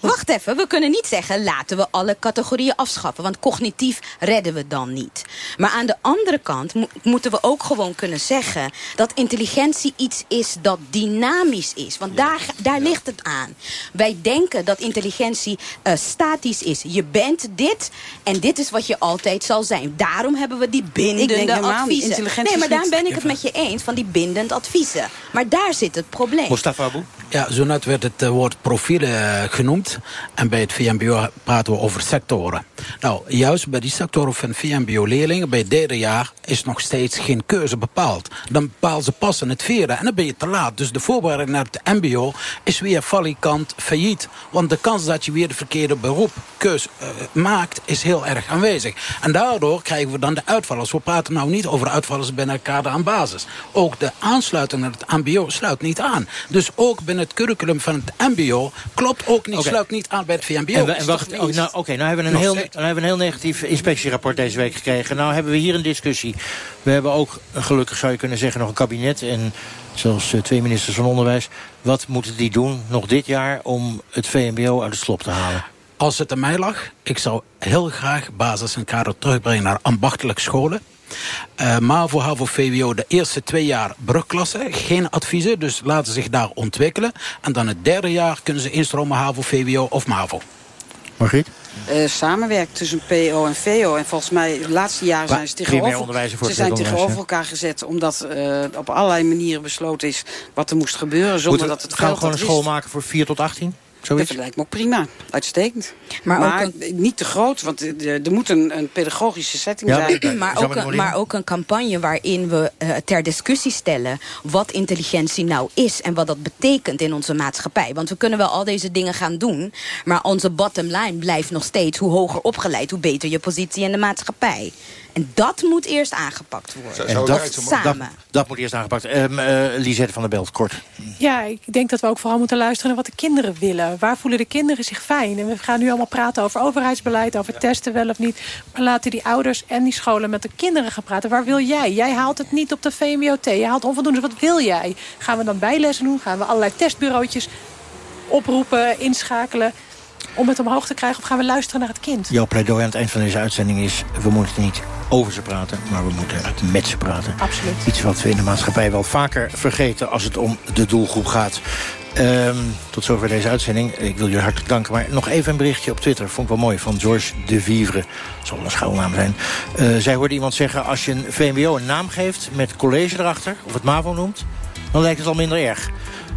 Wacht even, we kunnen niet zeggen, laten we alle categorieën afschaffen. Want cognitief redden we dan niet. Maar aan de andere kant mo moeten we ook gewoon kunnen zeggen... dat intelligentie iets is dat dynamisch is. Want daar, daar ligt het aan. Wij denken dat intelligentie uh, statisch is. Je bent dit en dit is wat je je altijd zal zijn. Daarom hebben we die bindende adviezen. Nee, maar daar ben ik het met je eens, van die bindend adviezen. Maar daar zit het probleem. Mustafa Abu? Ja, zo net werd het woord profielen genoemd. En bij het VMBO praten we over sectoren. Nou, juist bij die sectoren van VMBO-leerlingen... bij het derde jaar is nog steeds geen keuze bepaald. Dan bepalen ze pas in het vierde en dan ben je te laat. Dus de voorbereiding naar het mbo is weer valikant failliet. Want de kans dat je weer de verkeerde beroepkeus uh, maakt... is heel erg aanwezig. En daardoor krijgen we dan de uitvallers. We praten nou niet over uitvallers binnen het kader aan basis. Ook de aansluiting naar het mbo sluit niet aan. Dus ook binnen het curriculum van het mbo... klopt ook niet, sluit niet aan bij het VMBO. En, en wacht, oh, nou, oké, nou hebben we een heel, nou hebben we een heel negatief inspectierapport deze week gekregen. Nou hebben we hier een discussie. We hebben ook, gelukkig zou je kunnen zeggen, nog een kabinet... en zelfs eh, twee ministers van Onderwijs. Wat moeten die doen nog dit jaar om het VMBO uit het slop te halen? Als het aan mij lag, ik zou heel graag basis en kader terugbrengen naar ambachtelijke scholen. Uh, MAVO, HAVO, VWO, de eerste twee jaar brugklassen. Geen adviezen, dus laten zich daar ontwikkelen. En dan het derde jaar kunnen ze instromen HAVO, VWO of MAVO. Margriet? Uh, samenwerkt tussen PO en VO. En volgens mij, de laatste jaren zijn ze tegenover, ze zijn tegenover elkaar gezet. Omdat uh, op allerlei manieren besloten is wat er moest gebeuren. Zonder Moet, dat het gaan we gewoon een school maken voor 4 tot 18? Zoiets? Dat lijkt me ook prima. Uitstekend. Maar, maar niet te groot, want er moet een, een pedagogische setting zijn. Maar ook, een, maar ook een campagne waarin we uh, ter discussie stellen... wat intelligentie nou is en wat dat betekent in onze maatschappij. Want we kunnen wel al deze dingen gaan doen... maar onze bottom line blijft nog steeds... hoe hoger opgeleid, hoe beter je positie in de maatschappij. En dat moet eerst aangepakt worden. En dat, samen. Dat, dat, moet eerst aangepakt. Um, uh, Lisette van der Belt, kort. Ja, ik denk dat we ook vooral moeten luisteren naar wat de kinderen willen. Waar voelen de kinderen zich fijn? En we gaan nu allemaal praten over overheidsbeleid, over testen wel of niet. Maar laten die ouders en die scholen met de kinderen gaan praten. Waar wil jij? Jij haalt het niet op de VMBOT. Je haalt onvoldoende. Wat wil jij? Gaan we dan bijlessen doen? Gaan we allerlei testbureautjes oproepen, inschakelen? Om het omhoog te krijgen? Of gaan we luisteren naar het kind? Jouw pleidooi aan het eind van deze uitzending is... we moeten niet over ze praten, maar we moeten met ze praten. Absoluut. Iets wat we in de maatschappij wel vaker vergeten... als het om de doelgroep gaat. Um, tot zover deze uitzending. Ik wil jullie hartelijk danken. Maar nog even een berichtje op Twitter. Vond ik wel mooi. Van George de Vivre. Dat zal een schuilnaam zijn. Uh, zij hoorde iemand zeggen... als je een VMBO een naam geeft met college erachter... of het MAVO noemt... dan lijkt het al minder erg.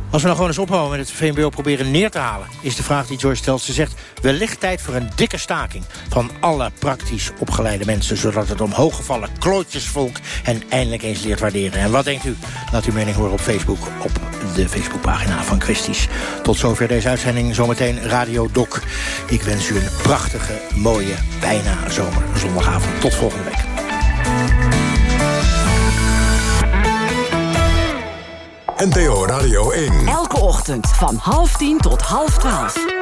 Als we nou gewoon eens ophouden met het VMBO proberen neer te halen... is de vraag die Joyce stelt. Ze zegt, wellicht tijd voor een dikke staking... van alle praktisch opgeleide mensen... zodat het omhooggevallen klootjesvolk hen eindelijk eens leert waarderen. En wat denkt u? Laat uw mening horen op Facebook, op de Facebookpagina van Christies. Tot zover deze uitzending. Zometeen Radio Doc. Ik wens u een prachtige, mooie, bijna zomer zondagavond. Tot volgende week. NPO Radio 1. Elke ochtend van half tien tot half twaalf.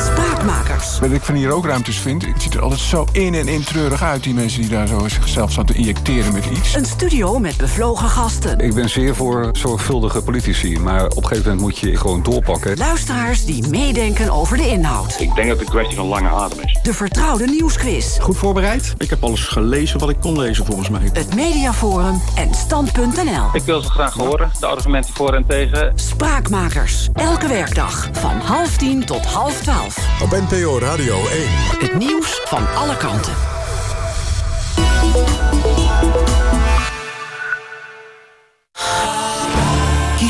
Spraakmakers. Wat ik van hier ook ruimtes vind, het ziet er altijd zo in en in treurig uit... die mensen die daar zo zichzelf staan te injecteren met iets. Een studio met bevlogen gasten. Ik ben zeer voor zorgvuldige politici, maar op een gegeven moment moet je gewoon doorpakken. Luisteraars die meedenken over de inhoud. Ik denk dat het een kwestie van lange adem is. De vertrouwde nieuwsquiz. Goed voorbereid? Ik heb alles gelezen wat ik kon lezen volgens mij. Het Mediaforum en Stand.nl. Ik wil ze graag horen, de argumenten voor en tegen. Spraakmakers. Elke werkdag van half tien tot half twaalf. Op NPO Radio 1. Het nieuws van alle kanten.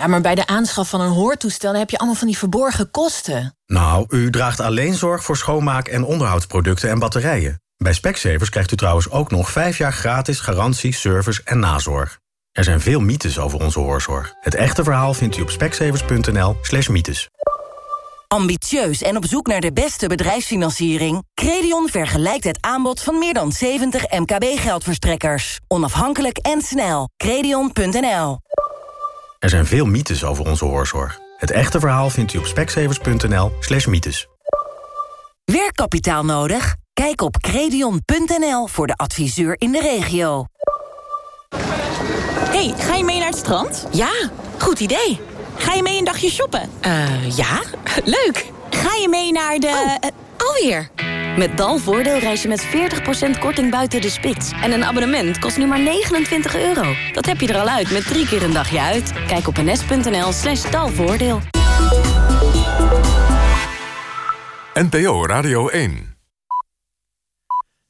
Ja, maar bij de aanschaf van een hoortoestel heb je allemaal van die verborgen kosten. Nou, u draagt alleen zorg voor schoonmaak- en onderhoudsproducten en batterijen. Bij Specsavers krijgt u trouwens ook nog 5 jaar gratis garantie, service en nazorg. Er zijn veel mythes over onze hoorzorg. Het echte verhaal vindt u op specsavers.nl slash mythes. Ambitieus en op zoek naar de beste bedrijfsfinanciering? Credion vergelijkt het aanbod van meer dan 70 MKB-geldverstrekkers. Onafhankelijk en snel. Credion.nl Er zijn veel mythes over onze hoorzorg. Het echte verhaal vindt u op specsavers.nl slash mythes. Werkkapitaal nodig? Kijk op credion.nl voor de adviseur in de regio. hey, ga je mee naar het strand? Ja, goed idee. Ga je mee een dagje shoppen? Uh, ja, leuk. Ga je mee naar de... Oh, alweer. Met Dalvoordeel reis je met 40% korting buiten de spits. En een abonnement kost nu maar 29 euro. Dat heb je er al uit met drie keer een dagje uit. Kijk op ns.nl slash dalvoordeel. NPO Radio 1